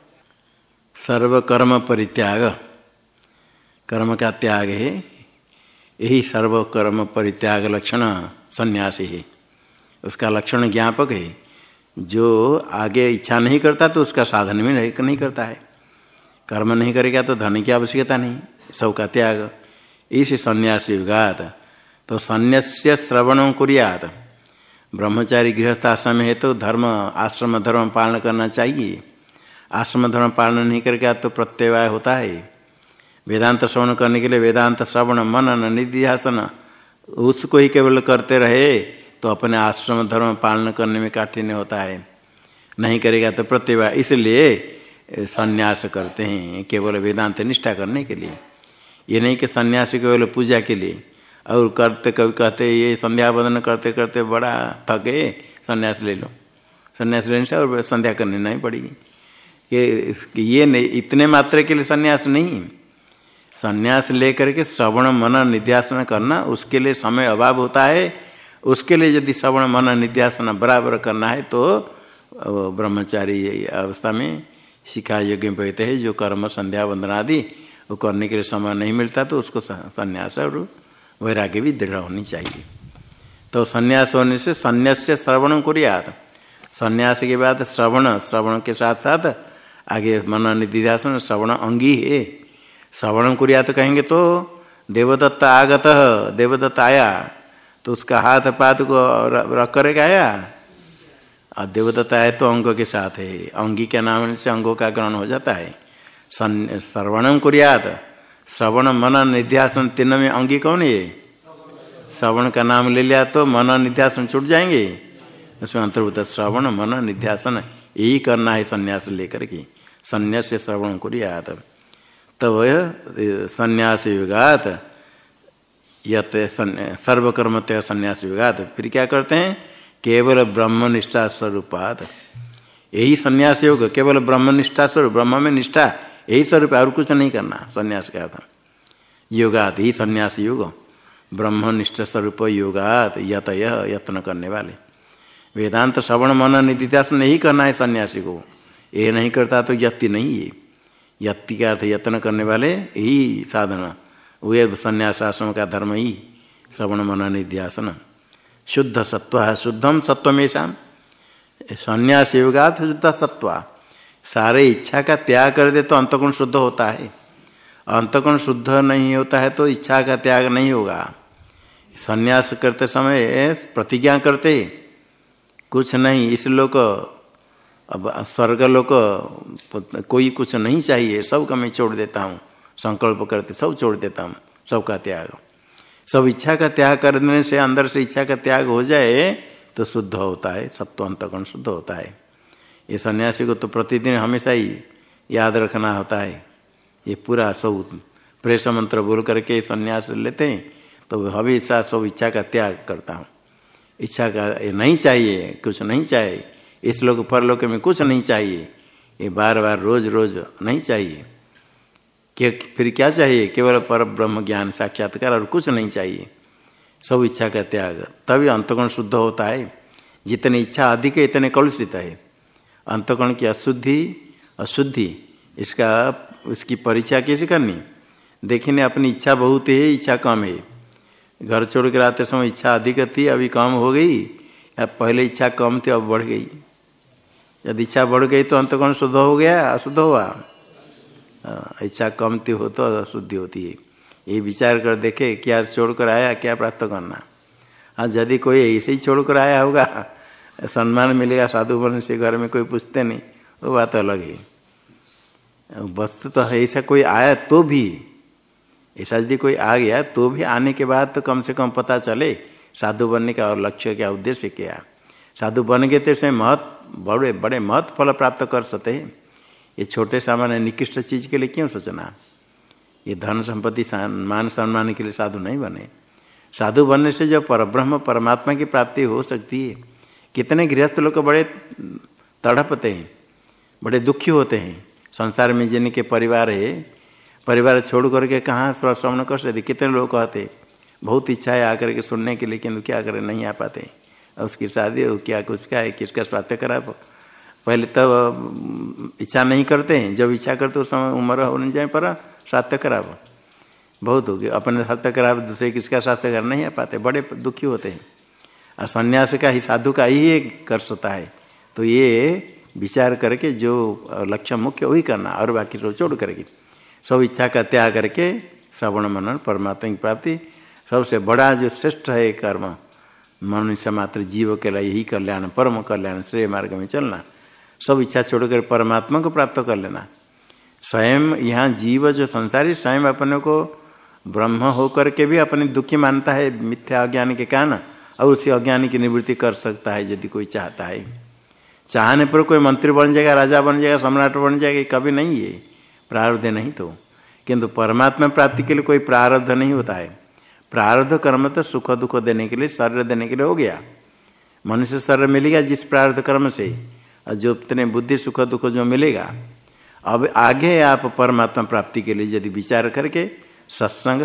सर्वकर्म परित्याग कर्म का त्याग है। यही सर्वकर्म परित्याग लक्षण सन्यासी है। उसका लक्षण ज्ञापक है। जो आगे इच्छा नहीं करता तो उसका साधन भी नहीं, करता है। कर्म नहीं करेगा तो धन की आवश्यकता नहीं। सब का त्याग। इस संन्यास युगात तो संन्यास्य श्रवण कुरियात। ब्रह्मचारी गृहस्थ आश्रम है तो धर्म आश्रम धर्म पालन करना चाहिए। आश्रम धर्म पालन नहीं करके करेगा तो प्रत्यवाय होता है वेदांत श्रवण करने के लिए वेदांत श्रवण, मनन, निध्यासन, उसको ही केवल करते रहे तो अपने आश्रम धर्म पालन करने में काठिन्य होता है। नहीं करेगा तो प्रत्यवाय। इसलिए संन्यास करते हैं केवल वेदांत निष्ठा करने के लिए। ये नहीं कि सन्यासी केवल पूजा के लिए। और करते कभी कहते ये संध्या बंदन करते करते बड़ा थके, संन्यास ले लो। सन्यास लेने से और संध्या करनी नहीं पड़ेगी। ये ये नहीं, इतने मात्र के लिए संन्यास नहीं सन्यास लेकर के श्रवण, मन, निध्यासन करना, उसके लिए समय अभाव होता है। उसके लिए यदि श्रवण, मन, निध्यासन बराबर करना है तो ब्रह्मचारी अवस्था में शिखा यज्ञ कहते हैं, जो कर्म, संध्या, वंदना आदि, वो करने के लिए समय नहीं मिलता तो उसको संन्यास और वैराग्य भी दृढ़ होनी चाहिए। तो संन्यास होने से संन्यास से श्रवण कुरियात संन्यास के बाद श्रवण श्रवण के साथ साथ आगे मन निधिध्यासन, श्रवण अंगी है। श्रवण कुरिया तो कहेंगे तो देवदत्त आगत, देवदत्त आया तो उसका हाथ पात को रख कर आया। और देवदत्त आया तो अंग के साथ है। अंगी के नाम से अंगों का ग्रहण हो जाता है। श्रवणम कुरियात, श्रवण मन निध्यासन, तीन में अंगी कौन है? श्रवण का नाम ले लिया तो मन निध्यासन छूट जाएँगे। उसमें अंतर्भूत श्रवण मन निध्यासन, यही करना है संन्यास लेकर के। संन्यास श्रवण कुरियात तब संन्यास युगात, यत सर्वकर्म तय संन्यास युगात। फिर क्या करते हैं? केवल ब्रह्म निष्ठा स्वरूपात। यही संन्यास योग, केवल ब्रह्म निष्ठा स्वरूप, ब्रह्म में निष्ठा, यही स्वरूप, और कुछ नहीं करना, संन्यास का था योगात ही संन्यास योग। ब्रह्म निष्ठ स्वरूप योगात यत यत्न करने वाले। वेदांत श्रवण मन निधिध्यास नहीं करना है सन्यासी को। ये नहीं करता तो यत्ति नहीं है। यत्ति का अर्थ यत्न करने वाले ही साधना। वे संन्यास आश्रम का धर्म ही श्रवण मन निध्यासन। शुद्ध सत्व है शुद्धम सत्वमेशा संन्यास योगात शुद्ध सत्व। सारे इच्छा का त्याग कर दे तो अंतगुण शुद्ध होता है। अंतगुण शुद्ध नहीं होता है तो इच्छा का त्याग नहीं होगा। संन्यास करते समय प्रतिज्ञा करते। कुछ नहीं, इस लोग अब स्वर्ग लोग कोई कुछ नहीं चाहिए, सब का मैं छोड़ देता हूँ। संकल्प करते सब छोड़ देता हूँ सबका त्याग। सब इच्छा का त्याग करने से, अंदर से इच्छा का त्याग हो जाए तो शुद्ध होता है सब तो अंतकरण शुद्ध होता है। ये सन्यासी को तो प्रतिदिन हमेशा ही याद रखना होता है। ये पूरा सब प्रेस मंत्र बोल करके सन्यास लेते हैं तो हमेशा सब इच्छा का त्याग करता हूँ। इच्छा का नहीं चाहिए, कुछ नहीं चाहिए इस लोग परलोक में कुछ नहीं चाहिए। ये बार बार रोज रोज नहीं चाहिए। कि फिर क्या चाहिए? केवल पर ब्रह्म ज्ञान साक्षात्कार और कुछ नहीं चाहिए। सब इच्छा का त्याग, तभी अंतकोण शुद्ध होता है। जितनी इच्छा अधिक है, इतने कलुषित है। अंतकोण की अशुद्धि अशुद्धि, इसका उसकी परीक्षा कैसे करनी? देखने अपनी इच्छा बहुत है, इच्छा कम है। घर छोड़ कर आते समय इच्छा अधिक थी, अभी कम हो गई। या पहले इच्छा कम थी, अब बढ़ गई। यदि इच्छा बढ़ गई तो अंतगुण शुद्ध हो गया? अशुद्ध हुआ। इच्छा कम थी हो तो अशुद्धि होती है। ये विचार कर देखे, क्या छोड़कर आया, क्या प्राप्त करना? हाँ यदि कोई ऐसे ही छोड़कर आया होगा, सम्मान मिलेगा, साधु बन से घर में कोई पूछते नहीं, वो बात अलग है। वस्तु तो ऐसा कोई आया तो भी, ऐसा यदि कोई आ गया तो भी आने के बाद तो कम से कम पता चले, साधु बनने का और लक्ष्य, क्या उद्देश्य क्या? साधु बन गए तो महत्व बड़े बड़े महत्व फल प्राप्त कर सकते हैं। ये छोटे सामान्य निकृष्ट चीज़ के लिए क्यों सोचना? ये धन संपत्ति मान सम्मान के लिए साधु नहीं बने। साधु बनने से जो पर ब्रह्म परमात्मा की प्राप्ति हो सकती है। कितने गृहस्थ लोग बड़े तड़पते हैं, बड़े दुखी होते हैं। संसार में जिनके परिवार है, परिवार छोड़ करके कहाँ श्रवण कर सकते? कितने लोग कहते, बहुत इच्छा है आकर के सुनने के लिए, किंतु क्या करें नहीं आ पाते? उसकी शादी हो, क्या कुछ क्या है, किसका स्वास्थ्य खराब हो? पहले तब इच्छा नहीं करते हैं। जब इच्छा करते उस समय उम्र होने जाए, पर स्वास्थ्य खराब हो। बहुत हो गया। अपने स्वास्थ्य खराब, दूसरे किसका स्वास्थ्य खराब नहीं आ पाते। बड़े दुखी होते हैं। और संन्यास का ही, साधु का ही कर सकता है। तो ये विचार करके जो लक्ष्य मुख्य, वही करना। और बाकी सब छोड़ करके। सब इच्छा का त्याग करके, श्रवण मनन, परमात्मा की प्राप्ति। सबसे बड़ा जो श्रेष्ठ है कर्म मनुष्य मात्र जीव के लिए यही कल्याण परम कल्याण श्रेय मार्ग में चलना। सब इच्छा छोड़कर परमात्मा को प्राप्त कर लेना। स्वयं यहाँ जीव जो संसारी स्वयं अपने को ब्रह्म होकर के भी अपने दुखी मानता है, मिथ्या अज्ञान के कारण, और उसी अज्ञान की निवृत्ति कर सकता है यदि कोई चाहता है। चाहने पर कोई मंत्री बन जाएगा, राजा बन जाएगा, सम्राट बन जाएगा कभी नहीं है। प्रारब्ध नहीं तो। किंतु परमात्मा प्राप्ति के लिए कोई प्रारब्ध नहीं होता है। प्रारब्ध कर्म तो सुख दुख देने के लिए, शरीर देने के लिए हो गया। मनुष्य शरीर मिलेगा जिस प्रारब्ध कर्म से, और जो उतने बुद्धि सुख दुख जो मिलेगा। अब आगे आप परमात्मा प्राप्ति के लिए यदि विचार करके सत्संग,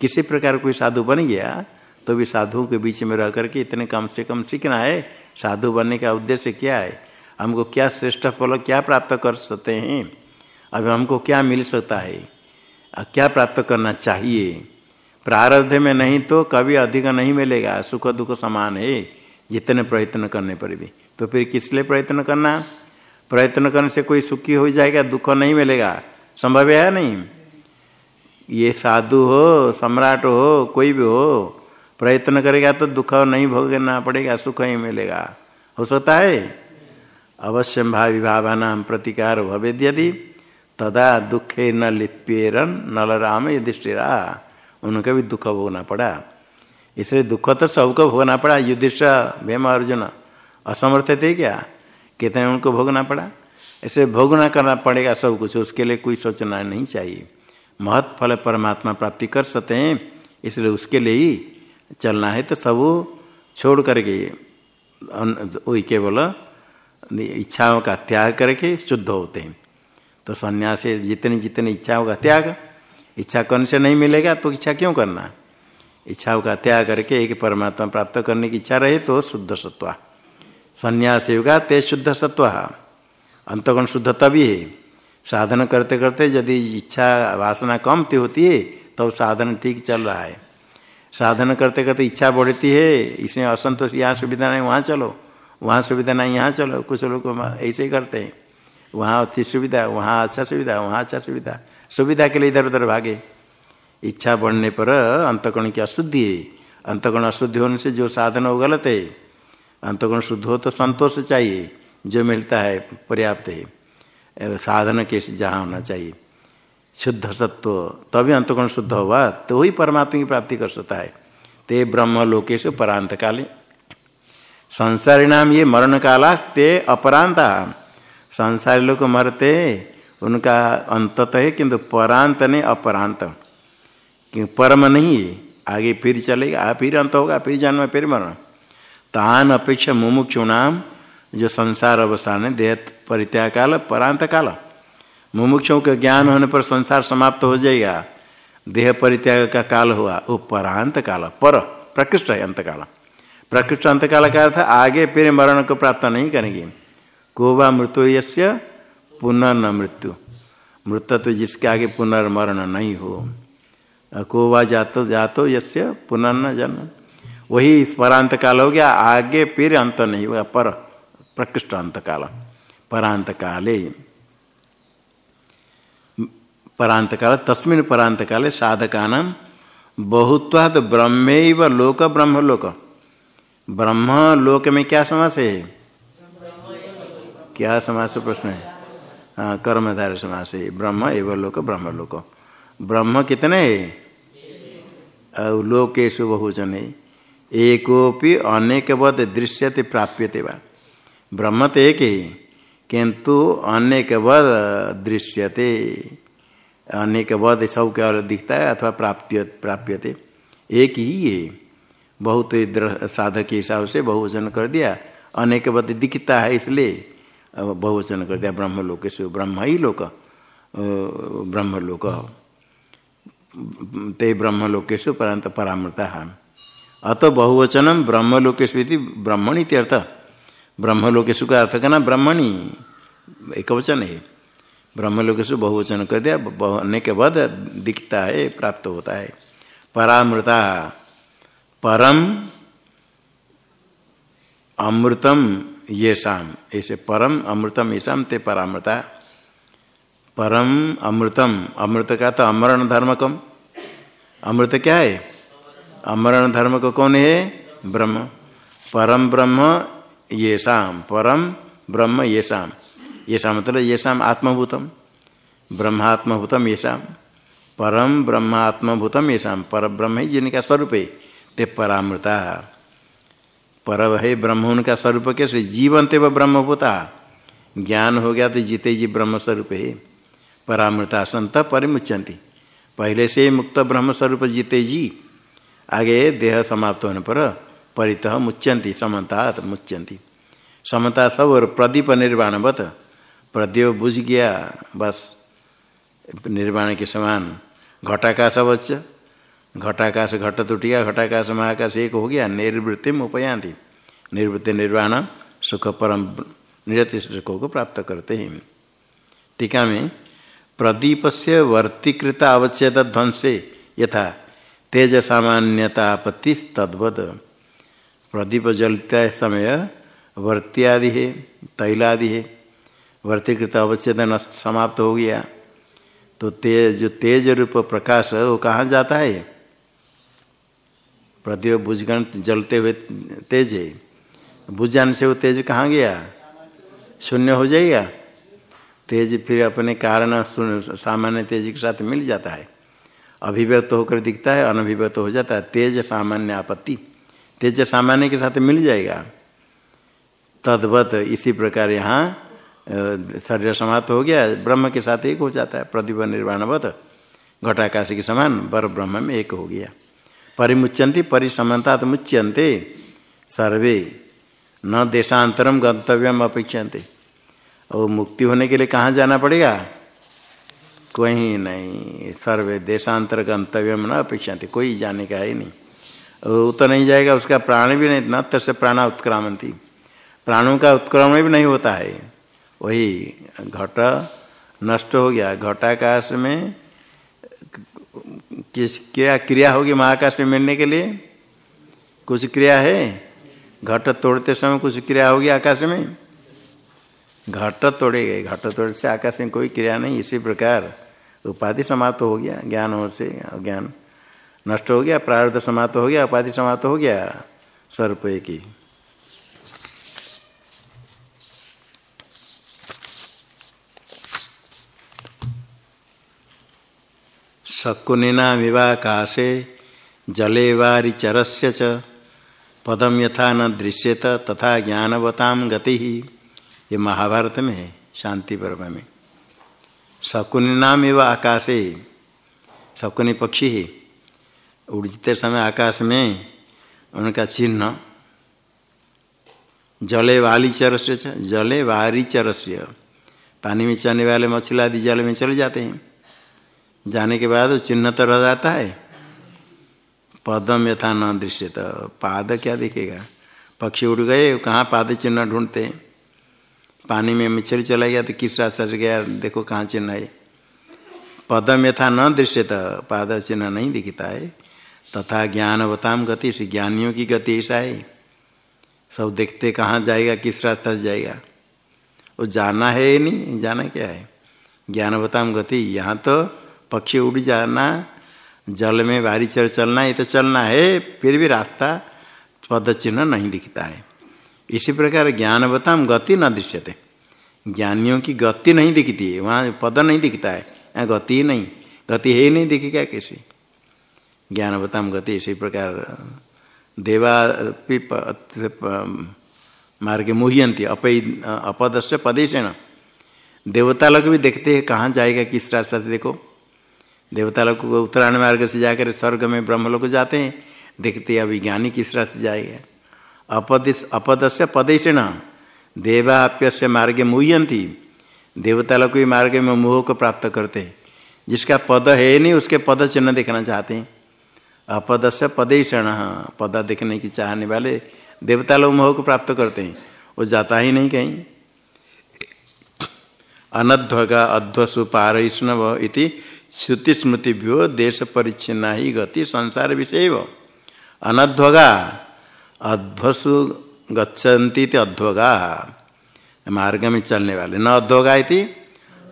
किसी प्रकार कोई साधु बन गया तो भी साधुओं के बीच में रह करके इतने कम से कम सीखना है। साधु बनने का उद्देश्य क्या है? हमको क्या श्रेष्ठ फल क्या प्राप्त कर सकते हैं? अब हमको क्या मिल सकता है? क्या प्राप्त करना चाहिए? प्रारब्ध में नहीं तो कभी अधिक नहीं मिलेगा। सुख दुख समान है। जितने प्रयत्न करने पर भी। तो फिर किस लिए प्रयत्न करना? प्रयत्न करने से कोई सुखी हो जाएगा, दुख नहीं मिलेगा। संभव है नहीं? ये साधु हो, सम्राट हो, कोई भी हो, प्रयत्न करेगा तो दुख नहीं भोगना पड़ेगा, सुख ही मिलेगा। हो सकता है? अवश्य भावी भावानाम प्रतिकार भवेद यदि तदा दुखे न लिप्येरन नल राम युधिष्ठिरा। उनका भी दुख भोगना पड़ा। इसलिए दुख तो सबको भोगना पड़ा। युधिष्ठिर, भीम अर्जुन असमर्थ थे क्या? कितने उनको भोगना पड़ा? ऐसे भोगना करना पड़ेगा सब कुछ। उसके लिए कोई सोचना नहीं चाहिए। महत् फल परमात्मा प्राप्ति कर सकते हैं। इसलिए उसके लिए ही चलना है। तो सब छोड़ करके वही केवल इच्छाओं का त्याग करके शुद्ध होते हैं। तो संन्यास जितनी जितनी इच्छाओं का त्याग इच्छा करने से नहीं मिलेगा तो इच्छा क्यों करना? इच्छाओं का त्याग करके एक परमात्मा प्राप्त करने की इच्छा रहे तो शुद्ध सत्वा। संन्यास युगा ते शुद्ध सत्व। अंतगुण शुद्ध तभी है। साधन करते करते यदि इच्छा वासना कम होती है तो साधन ठीक चल रहा है। साधन करते करते इच्छा बढ़ती है, इसमें असंतोष यहाँ सुविधा नहीं, वहाँ चलो। वहाँ सुविधा नहीं, यहाँ चलो। कुछ लोग ऐसे ही करते हैं। वहाँ अच्छी सुविधा, वहाँ अच्छा सुविधा, वहाँ अच्छा सुविधा। सुविधा के लिए इधर उधर भागे। इच्छा बढ़ने पर अंतकण की अशुद्धि। है अंतकण अशुद्धि होने से जो साधन हो गलत है। अंतगुण शुद्ध हो तो संतोष चाहिए, जो मिलता है पर्याप्त है। साधन के जहाँ होना चाहिए। शुद्ध सत्व, तभी अंतगुण शुद्ध हुआ तो ही परमात्मा की प्राप्ति कर सकता है। ते ब्रह्म लोके से परांत काले संसारी नाम ये मरण काला ते अपरांता। संसारी लोग मरते उनका अंतत है किंतु परांत नहीं, अपरांत। क्यों परम नहीं है, आगे फिर चलेगा फिर अंत होगा, फिर जन्म, फिर मरण। तान अपेक्षा मुमुक्षु नाम जो संसार अवस्थान है देह परित्याग काल, परांत काल। मुमुक्षों के ज्ञान होने पर संसार समाप्त हो जाएगा। देह परित्याग का काल हुआ, वो परांत काल, पर प्रकृष्ट है अंतकाल प्रकृष्ट अंतकाल का अर्थ, आगे फिर मरण को प्राप्त नहीं करेंगे। को वा मृत्यु यस्य पुनर्न मृत्यु मृत तो जिसके आगे पुनर्मरण नहीं हो। को वा जातो जातो यस्य पुनर्न जन्म वही परांत काल हो गया, आगे फिर अंत नहीं हुआ, पर प्रकृष्ट अंत काल परांत काले परांत काल तस्मिन परांत काले साधका नाम बहुत्वाद ब्रह्म लोक ब्रह्म लोक ब्रह्म लोक में क्या समास है? क्या समास प्रश्न हाँ। कर्मधार समास ब्रह्म एवं लोक, ब्रह्म लोक। ब्रह्म कितने? है लोकेश बहुजन। है एकोपि अनेकवद दृश्यते प्राप्यते वा। ब्रह्म तो एक ही, किंतु अनेकवद दृश्यते। अनेकवद सब क्या दिखता है अथवा प्राप्य प्राप्यते। एक ही है बहुत साधक के हिसाब से बहुवचन कर दिया। अनेकवद दिखता है इसलिए। बहुवचन कर दिया ब्रह्म लोक से ब्रह्म ही लोक। ब्रह्म लोक ते ब्रह्म लोकेश परंत परामृता अत बहुवचनम ब्रह्मलोकेश ब्रह्मणी अर्थ। ब्रह्मलोकेश का अर्थ करना ब्रह्मणी। एक वचन है। ब्रह्मलोकेश बहुवचन कर दिया होने के बाद दिखता है, प्राप्त होता है। परामृता। परम, अमृतम ये शाम ऐसे परम अमृतम ये शाम ते परामृता। परम अमृतम। अमृत का तो अमरण धर्मकम अमृत क्या है? अमरण धर्म को कौन है? ब्रह्म। परम ब्रह्म ये शाम परम ब्रह्म ये शाम ये शाम मतलब ये शाम आत्मभूतम। ब्रह्मात्मभूतम ये शाम परम ब्रह्मात्मभूतम ये शाम पर ब्रह्म ही जिनका स्वरूप है, ते परामृता। पर है ब्रह्म, उनका स्वरूप कैसे? जीवंत व ब्रह्मभूता। ज्ञान हो गया तो जीते जी ब्रह्म स्वरूप है। परामृता संत परिमुचंती पहले से मुक्त ब्रह्म स्वरूप जीते जी। आगे देह समाप्त होने पर परित मुच्यंती समता मुच्यंती। समता सब और प्रदीप निर्वाणवत। प्रदीप बुझ गया, बस। निर्वाण के समान। घटाकाश अवश्य। घटाकाश घट गया घटाकाश महाकाश, एक हो गया निर्वृत्ति में उपयांति निर्वृत्ति निर्वाण, सुख परम निरति सुखों को प्राप्त करते हैं। टीका में प्रदीप से वर्तीकृत अवच्छेद ध्वंसे, यथा, तेज सामान्यता आपत्ति तद्वत। प्रदीप जलता समय वर्ती आदि है तैलादि है। वर्तीकृत अवच्छेदन समाप्त हो गया। तो तेज, जो तेज रूप प्रकाश है, वो कहाँ जाता है? प्रदीप बुझगण जलते हुए तेज है। बुझ जाने से वो तेज कहाँ गया? शून्य हो जाएगा। तेज फिर अपने कारण सामान्य तेज के साथ मिल जाता है। अभिव्यक्त होकर दिखता है, अनभिव्यक्त हो जाता है। तेज सामान्य आपत्ति, तेज सामान्य के साथ मिल जाएगा। तद्वत इसी प्रकार यहाँ शरीर समाप्त हो गया, ब्रह्म के साथ एक हो जाता है। प्रतिभ निर्वाणवत, घटाकाश के समान बर ब्रह्म में एक हो गया। परिमुच्यंती परिसमता मुच्यंते सर्वे न देशांतरम गंतव्यम अपेक्षाते और मुक्ति होने के लिए कहाँ जाना पड़ेगा? कोई नहीं, सर्वे देशांतर गंतव्य न अपेक्षा थी कोई जाने का है नहीं। वो तो नहीं जाएगा, उसका प्राण भी नहीं, न तसे प्राण उत्क्रामंती। प्राणों का उत्क्रमण भी नहीं होता है। वही घट नष्ट हो गया, घटाकाश में किस क्या क्रिया होगी महाकाश में मिलने के लिए? कुछ क्रिया है? घट तोड़ते समय कुछ क्रिया होगी आकाश में? घट तोड़े गए, घट तोड़े से आकाश में कोई क्रिया नहीं, इसी प्रकार उपाधि समाप्त हो गया, ज्ञान हो से ज्ञान नष्ट हो गया, प्रारब्ध समाप्त हो गया, उपाधि समाप्त हो गया, सर्प की शकुनिना विवाकाशे जले वारी चरस्य च। पदम यथा न दृश्यत, तथा ज्ञानवताम गति। ही ये महाभारत में है शांति पर्व में शकुनि नाम एवं आकाशे शकुनि पक्षी है। उड़ते समय आकाश में उनका चिन्ह, जले वाली चरस्य जले वारी चरस्य। पानी में चलने वाले मछली आदि जल में चले जाते हैं। जाने के बाद चिन्ह तो रह जाता है। पदम यथा न दृश्य तो पाद क्या दिखेगा? पक्षी उड़ गए, कहाँ पाद चिन्ह ढूंढते हैं? पानी में मच्छर चला गया तो किस रास्ता से गया? देखो कहाँ चिन्ह है। पदम यथा न दृश्य तो पाद चिन्ह नहीं दिखता है। तथा ज्ञानवताम गति से ज्ञानियों की गति ऐसा है। सब देखते कहाँ जाएगा, किस रास्ता से जाएगा? वो जाना है नहीं, जाना क्या है? ज्ञानवताम गति, यहाँ तो पक्षी उड़ जाना, जल में बारी चल चलना, ये तो चलना है, फिर भी रास्ता पद चिन्ह नहीं दिखता है। इसी प्रकार ज्ञानवताम गति न दृश्यते। ज्ञानियों की गति नहीं दिखती है, वहाँ पद नहीं दिखता है, यहाँ गति ही नहीं, गति है ही नहीं, दिखेगा कैसे? ज्ञानवताम गति, इसी प्रकार देवा मार्ग मुह्यंती अपई अपदस्य पदेशन। देवता लोग भी देखते हैं, कहाँ जाएगा, किस रास्ता से, देखो। देवता लोग उत्तरायण मार्ग से जाकर स्वर्ग में ब्रह्म लोग जाते हैं, देखते अभी ज्ञानी किस रास्ते जाएगा अपदिश, अपदस्य, पदेशन देवाप्य मार्ग मुह्यंती देवता लोग भी मार्ग में मोह को प्राप्त करते हैं। जिसका पद है नहीं, उसके पद चिन्ह देखना चाहते हैं। अपद से पदेषण पद देखने की चाहने वाले देवता लोग मोह को प्राप्त करते हैं। वो जाता ही नहीं कहीं। अनध्वगा, अध्वसु, पारैष्णव इति श्रुति स्मृतिभ्यो देश परिच्छिन्ना ही गति संसार विषय अनध्वगा, अध्वसु गच्छन्ति अध्वगा। मार्ग में चलने वाले, न अध्वगा इति,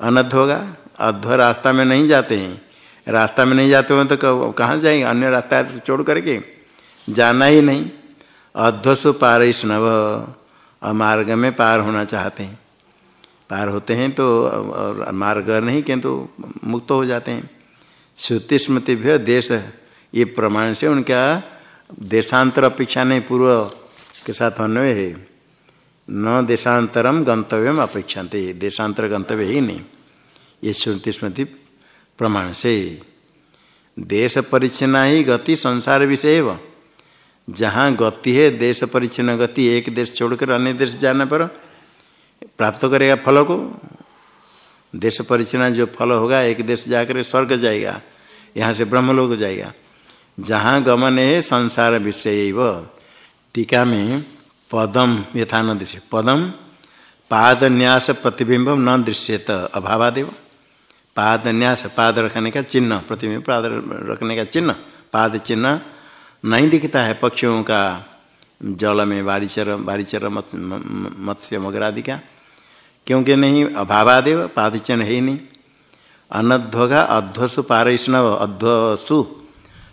अनध्वगा, अध्व रास्ता में नहीं जाते हैं। रास्ता में नहीं जाते हो तो कहाँ जाएँगे? अन्य रास्ता छोड़ करके। जाना ही नहीं। अध्वसु पारैष्णव मार्ग में पार होना चाहते हैं। पार होते हैं तो मार्ग नहीं, किंतु मुक्त हो जाते हैं। श्रुति स्मृति भी देश ये प्रमाण से उनका देशांतर अपेक्षा नहीं, पूर्व के साथ अन्वय है। न देशांतरम गंतव्यम अपेक्षा देशांतर गंतव्य ही नहीं। ये श्रुति स्मृति प्रमाण से देश परिचन्न ही गति संसार विषय जहाँ गति है, देश परिचन्न गति, एक देश छोड़कर अन्य देश जाने पर प्राप्त करेगा फल को। देश परिचना जो फल होगा, एक देश जाकर स्वर्ग जाएगा, यहाँ से ब्रह्म लोग जाएगा। जहाँ गमन है, संसार विषय टीका में पदम यथा न दृश्य पदम पाद न्यास प्रतिबिंबम न दृश्यत अभावादेव। पाद न्यास पाद रखने का चिन्ह, प्रतिबिंब पाद रखने का चिन्ह, पाद चिन्ह नहीं दिखता है पक्षियों का। जल में बारिचर बारिचर मत्स्य मगरादि का क्योंकि नहीं, अभावादेव, पादचन है ही नहीं। अनध्वगा, अध्वसु, पारैष्णव, अध्वसु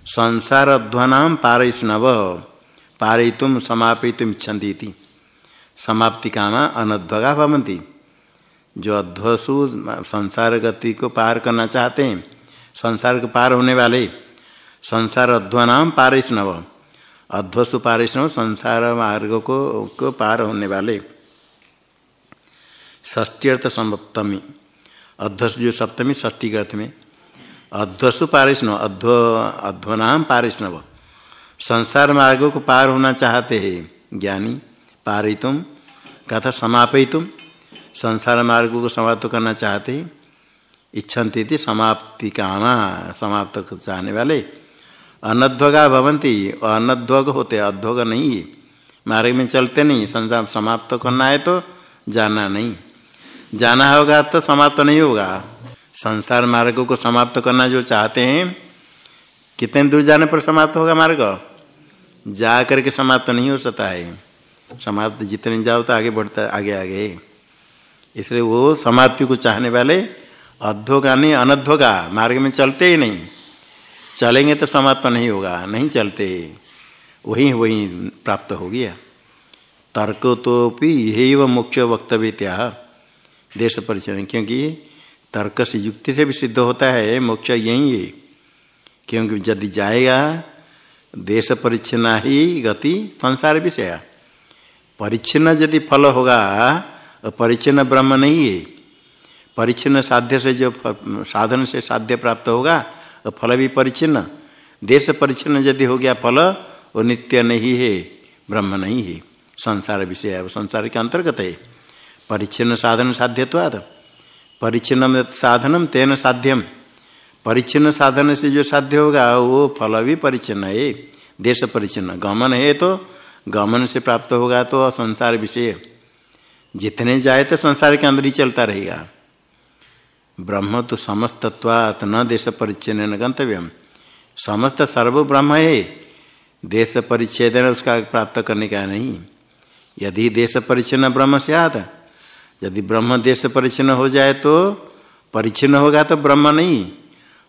संसार अध्वनाम पारैष्णव पारयितुम समापितुम इच्छन्ति समाप्ति कामा अनध्वगा भवंती जो अध्वसु संसार गति को पार करना चाहते हैं संसार को पार होने वाले संसार अध्वनाम पारिष्णव। अध्वसु पारिष्णव संसार मार्ग को, को पार होने वाले ष्टी अर्थ सप्तमी अध्वस जो सप्तमी ष्टी अर्थ में अध्वसु पारिष्णव अध्व अध्वनाम पारिष्णव संसार मार्गों को पार होना चाहते हैं ज्ञानी पारितुम कथा समापितुम। संसार मार्ग को समाप्त करना चाहते इच्छन्ति समाप्ति कामा समाप्त चाहने वाले। अनध्वगा भवंती अनध्वग होते, अध्वग नहीं है मार्ग में चलते नहीं, संसार समाप्त करना है तो जाना नहीं। जाना होगा तो समाप्त नहीं होगा। संसार मार्ग को समाप्त करना जो चाहते हैं, कितने दूर जाने पर समाप्त होगा मार्ग? जा करके समाप्त नहीं हो सकता है। समाप्त जितने जाओ तो आगे बढ़ता, आगे आगे। इसलिए वो समाप्ति को चाहने वाले अध्वगा नहीं अनध्वगा, मार्ग में चलते ही नहीं। चलेंगे तो समाप्त नहीं होगा, नहीं चलते। वही वही प्राप्त हो गया। तर्क तो भी यही व मुख्य वक्तव्य त्या देश परिचय क्योंकि तर्क से युक्ति से भी सिद्ध होता है, मोक्ष यही है। क्योंकि यदि जाएगा, देश परिच्छिन्ना ही गति संसार विषय। परिच्छिन्न यदि फल होगा परिचिन्न ब्रह्म नहीं है। परिचिन्न साध्य से जो साधन से साध्य प्राप्त होगा तो फल भी परिचिन्न। देश परिचिन्न यदि हो गया फल, वो नित्य नहीं है, ब्रह्म नहीं है। संसार विषय है संसार के अंतर्गत है। परिचिन्न साधन साध्यत्वाद परिचिन्न साधनम तेन साध्यम। परिचिन्न साधन से जो साध्य होगा, वो फल भी परिचिन्न है। देश परिचन्न। गमन है तो गमन से प्राप्त होगा तो संसार विषय। जितने जाए तो संसार के अंदर ही चलता रहेगा। ब्रह्म तो समस्तत्वात न देश परिच्छेद गंतव्यम समस्त सर्व ब्रह्म है। देश परिच्छेदन उसका प्राप्त करने का नहीं। यदि देश परिच्छिन्न ब्रह्म से यदि ब्रह्म देश परिच्छिन्न हो जाए तो परिच्छिन्न होगा तो ब्रह्म नहीं।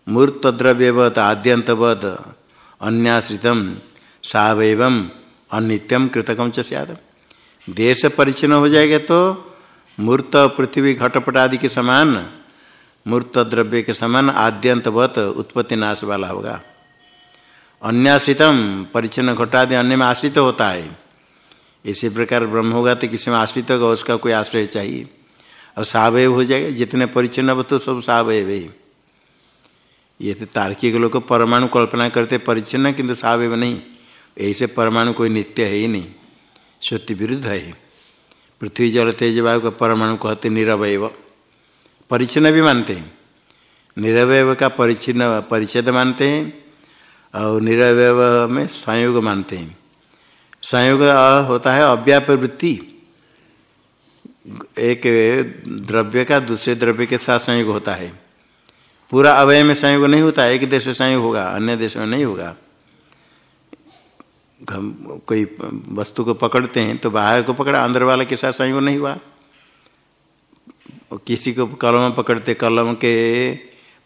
मूर्त द्रव्यवत आद्यंतवत, अन्याश्रितम सावयवम अनित्यम कृतकम च देश परिचिन हो जाएगा तो मूर्त, पृथ्वी, घटपट आदि के समान मूर्त द्रव्य के समान आद्यंतवत उत्पत्ति नाश वाला होगा। अन्याश्रितम परिचिन घटादि अन्य में आश्रित होता है। इसी प्रकार ब्रह्म होगा तो किसी में आश्रित होगा, उसका कोई आश्रय चाहिए। और सावय हो जाएगा, जितने परिचिन वस्तु सब सावयव है। ये तो तार्किक लोग परमाणु कल्पना करते परिचिन्न किंतु सावयव नहीं। ऐसे परमाणु कोई नित्य है ही नहीं। सत्य विरुद्ध है। पृथ्वी जल तेज वायु का परमाणु कहते निरवय परिचिन्न भी मानते हैं। निरवय का परिचिन परिच्छेद मानते हैं और निरवय में संयोग मानते हैं। संयोग होता है अव्यापवृत्ति एक द्रव्य का दूसरे द्रव्य के साथ संयोग होता है। पूरा अवय में संयोग नहीं होता, एक देश में संयोग होगा, अन्य देश में नहीं होगा। कोई वस्तु को पकड़ते हैं तो बाहर को पकड़ा, अंदर वाले के साथ संयोग नहीं हुआ। किसी को कलम पकड़ते कलम के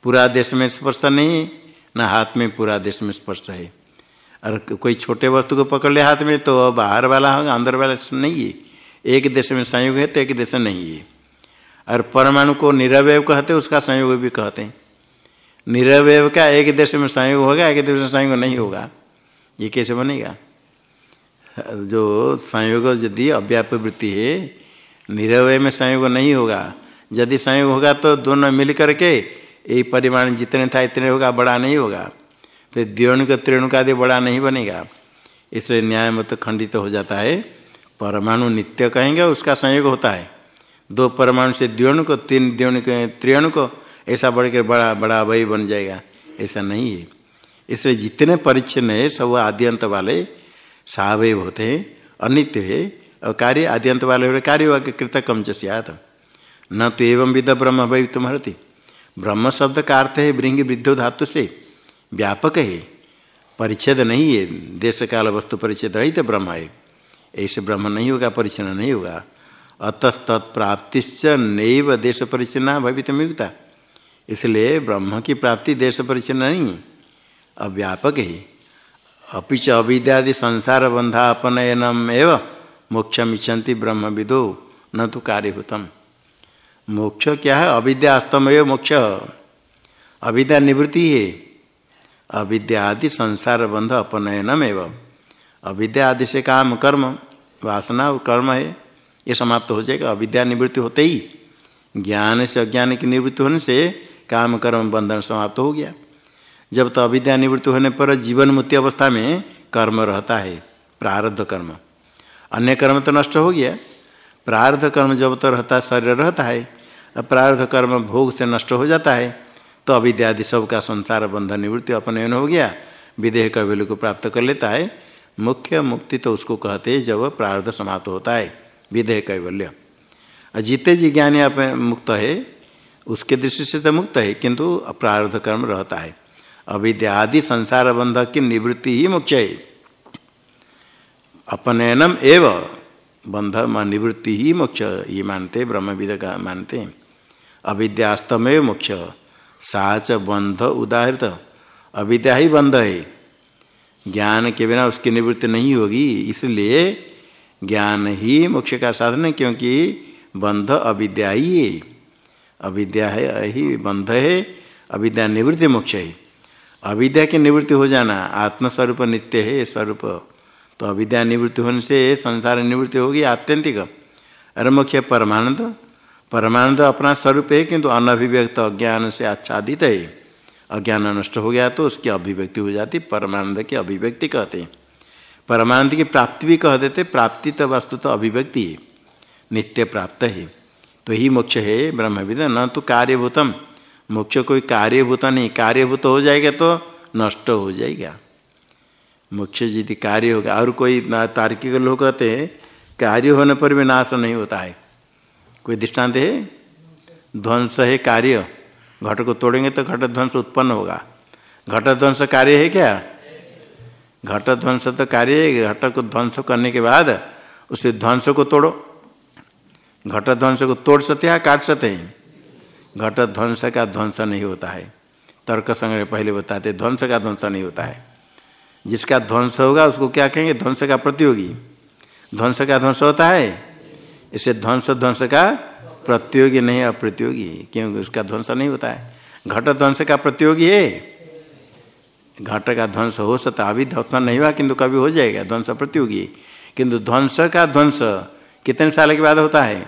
पूरा देश में स्पर्श नहीं, न हाथ में पूरा देश में स्पर्श है और कोई छोटे वस्तु को पकड़ ले हाथ में तो बाहर वाला होगा, अंदर वाला नहीं है। एक देश में संयोग है तो एक देश नहीं है। और परमाणु को निरवय कहते, उसका संयोग भी कहते हैं। निरवय का एक देश में संयोग होगा, एक देश में संयोग नहीं होगा? ये कैसे बनेगा? जो संयोग, यदि अव्याप वृत्ति है, निरवय में संयोग नहीं होगा यदि संयोग होगा तो दोनों मिल करके यही परिमाण जितने था इतने होगा, बड़ा नहीं होगा। फिर द्योणुक त्रिणुक आदि बड़ा नहीं बनेगा। इसलिए न्याय मत खंडित तो हो जाता है। परमाणु नित्य कहेंगे, उसका संयोग होता है। दो परमाणु से द्योणुक, तीन द्योणुक त्रियाणुक ऐसा बढ़ कर बड़ा बड़ा वही बन जाएगा। ऐसा नहीं है। इसलिए जितने परिच्छिन्न है, सब आद्यंत वाले सावय होते हैं, अनित्य है और कार्य आद्यंत वाले कार्य वाक्य कृत कम सियात। न तो एवं विद ब्रह्म वही तुम्हारती। ब्रह्म शब्द का अर्थ है ब्रिंग वृद्धो धातु से। व्यापक है। परिच्छेद नहीं है। देश काल वस्तु परिच्छेद रही तो ब्रह्म है। ऐसे ब्रह्म नहीं होगा परिच्छिन्न नहीं होगा। अतस्तत्प्राप्तिश्च नैव देश परिच्छिन्ना भवितमयुक्ता इसलिए ब्रह्म की प्राप्ति देश परिचिन नहीं है। अव्यापक है। अपिच अविद्यादि संसार बंधापनयनम एवं मोक्षम इच्छन्ति ब्रह्म विदो। न तो कार्यभूतम। मोक्ष क्या है? अविद्या अस्तमय मोक्ष। अविद्या निवृत्ति है। अविद्या आदि संसार बंध अपनयनम एवं। अविद्या आदि से काम, कर्म, वासना और कर्म है। ये समाप्त हो जाएगा। अविद्या निवृत्ति होते ही ज्ञान से अज्ञान की निवृत्ति होने से काम, कर्म, बंधन समाप्त हो गया। जब तो अविद्या निवृत्ति होने पर जीवन मुक्ति अवस्था में कर्म रहता है, प्रारब्ध कर्म। अन्य कर्म तो नष्ट हो गया। प्रारब्ध कर्म जब तो रहता, शरीर रहता है प्रारब्ध कर्म भोग से नष्ट हो जाता है तो अविद्यादि सब का संसार बंधन निवृत्ति अपनयन हो गया। विदेह कैवल्य को प्राप्त कर लेता है। मुख्य मुक्ति तो उसको कहते हैं जब प्रारब्ध समाप्त होता है। विदेह कैवल्य। जीते जी ज्ञानी मुक्त है, उसके दृष्टि से तो मुक्त है, किंतु प्रारब्ध कर्म रहता है। अविद्या आदि संसार बंध की निवृत्ति ही मुख्य है। अपनयनम एव बंध निवृत्ति ही मोक्ष ये मानते ब्रह्मविद का मानते हैं। अविद्यास्तमेव मोक्ष। साच बंध उदाहरित अविद्या ही बंध है। ज्ञान के बिना उसकी निवृत्ति नहीं होगी, इसलिए ज्ञान ही मोक्ष का साधन है, क्योंकि बंध अविद्या ही है। अविद्या है ही बंध है, अविद्या निवृत्ति मोक्ष है। अविद्या की निवृत्ति हो जाना, आत्मस्वरूप नित्य है, स्वरूप। तो अविद्या निवृत्ति होने से संसार निवृत्ति होगी, आत्यंतिक। अरे मुख्य परमानंद। परमानंद अपना स्वरूप है, किंतु अनभिव्यक्त अज्ञान से आच्छादित है। अज्ञान नष्ट हो गया तो उसकी अभिव्यक्ति हो जाती, परमानंद की अभिव्यक्ति कहते हैं। परमानंद की प्राप्ति भी कह देते, प्राप्ति तो वस्तु तो अभिव्यक्ति है, नित्य प्राप्त है। तो ही मोक्ष है, ब्रह्मविद, न तो कार्यभूतम। मोक्ष कोई कार्यभूत नहीं, कार्यभूत हो जाएगा तो नष्ट हो जाएगा। मोक्ष यदि कार्य होगा। और कोई तार्किक लोग कहते हैं, कार्य होने पर भी नाश नहीं होता है। कोई दृष्टांत है? ध्वंस है कार्य। घट को तोड़ेंगे तो घट ध्वंस उत्पन्न होगा। घट ध्वंस कार्य है क्या? घट ध्वंस तो कार्य है, घट को ध्वंस करने के बाद उसे ध्वंस को तोड़ो। घट ध्वंस को तोड़ सकते हैं काट सकते हैं? घट ध्वंस का ध्वंस नहीं होता है। तर्क संग्रह पहले बताते ध्वंस का ध्वंस नहीं होता है। जिसका ध्वंस होगा, उसको क्या कहेंगे? ध्वंस का प्रतियोगी। ध्वंस का ध्वंस होता है? इसे ध्वंस ध्वंस का प्रतियोगी नहीं, अप्रतियोगी क्योंकि उसका ध्वंस नहीं होता है। घट ध्वंस का प्रतियोगी है। घट का ध्वंस हो सकता अभी ध्वंस नहीं हुआ, किंतु कभी हो जाएगा। ध्वंस प्रतियोगी किंतु ध्वंस का ध्वंस कितने साल के बाद होता है?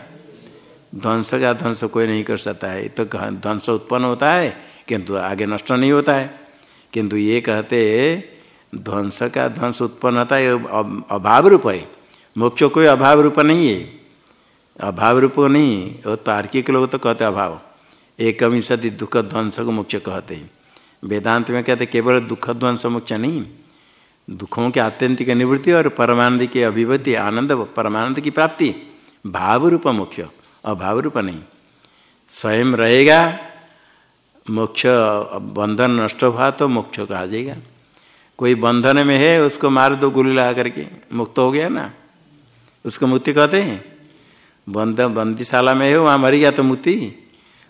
ध्वंस का ध्वंस कोई नहीं कर सकता है। तो ध्वंस उत्पन्न होता है, किंतु आगे नष्ट नहीं होता है। किंतु ये कहते ध्वंस का ध्वंस उत्पन्न होता है अभाव रूप है। मोक्ष कोई अभाव रूप नहीं है। अभाव रूप नहीं, वो तार्किक लोग तो कहते अभाव। एक विंशति दुख ध्वंस को मुख्य कहते हैं। वेदांत में कहते केवल दुख ध्वंस मुख्य नहीं, दुखों के आत्यंतिक निवृत्ति और परमानंद की अभिवृद्धि आनंद परमानंद की प्राप्ति, भाव रूप मुख्य, अभाव रूप नहीं। स्वयं रहेगा, मोक्ष, बंधन नष्ट हुआ तो मोक्ष कहा जाएगा। कोई बंधन में है, उसको मार दो, गोली लगा करके, मुक्त हो गया ना? उसको मुक्ति कहते हैं? बंद बंदीशाला में है, वहाँ मर गया तो मुक्ति।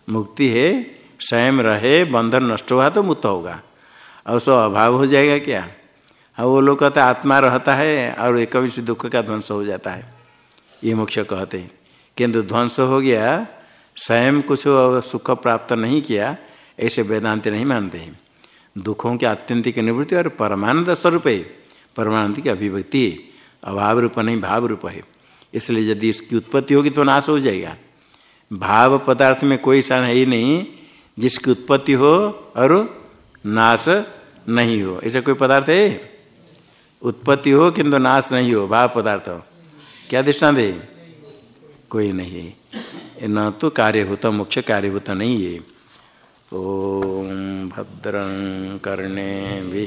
मुक्ति है, स्वयं रहे, बंधन नष्ट हुआ तो मुक्त होगा। और उसको अभाव हो जाएगा क्या? और वो लोग कहते आत्मा रहता है और एक विश्व दुख का ध्वंस हो जाता है। ये मुख्य कहते हैं। किंतु ध्वंस हो गया, स्वयं कुछ सुख प्राप्त नहीं किया, ऐसे वेदांत नहीं मानते हैं। दुखों की आत्यंतिक निवृत्ति और परमानंद स्वरूप है। परमानंद की अभिव्यक्ति अभाव रूप नहीं, भाव रूप है। इसलिए यदि इसकी उत्पत्ति होगी तो नाश हो जाएगा। भाव पदार्थ में कोई सान है ही नहीं, जिसकी उत्पत्ति हो और नाश नहीं हो। ऐसा कोई पदार्थ है? उत्पत्ति हो किंतु नाश नहीं हो, भाव पदार्थ हो। क्या दृष्टांत है? कोई नहीं। न तो कार्यभूत मुख्य कार्यभूत नहीं है। ओम भद्रं कर्णे भी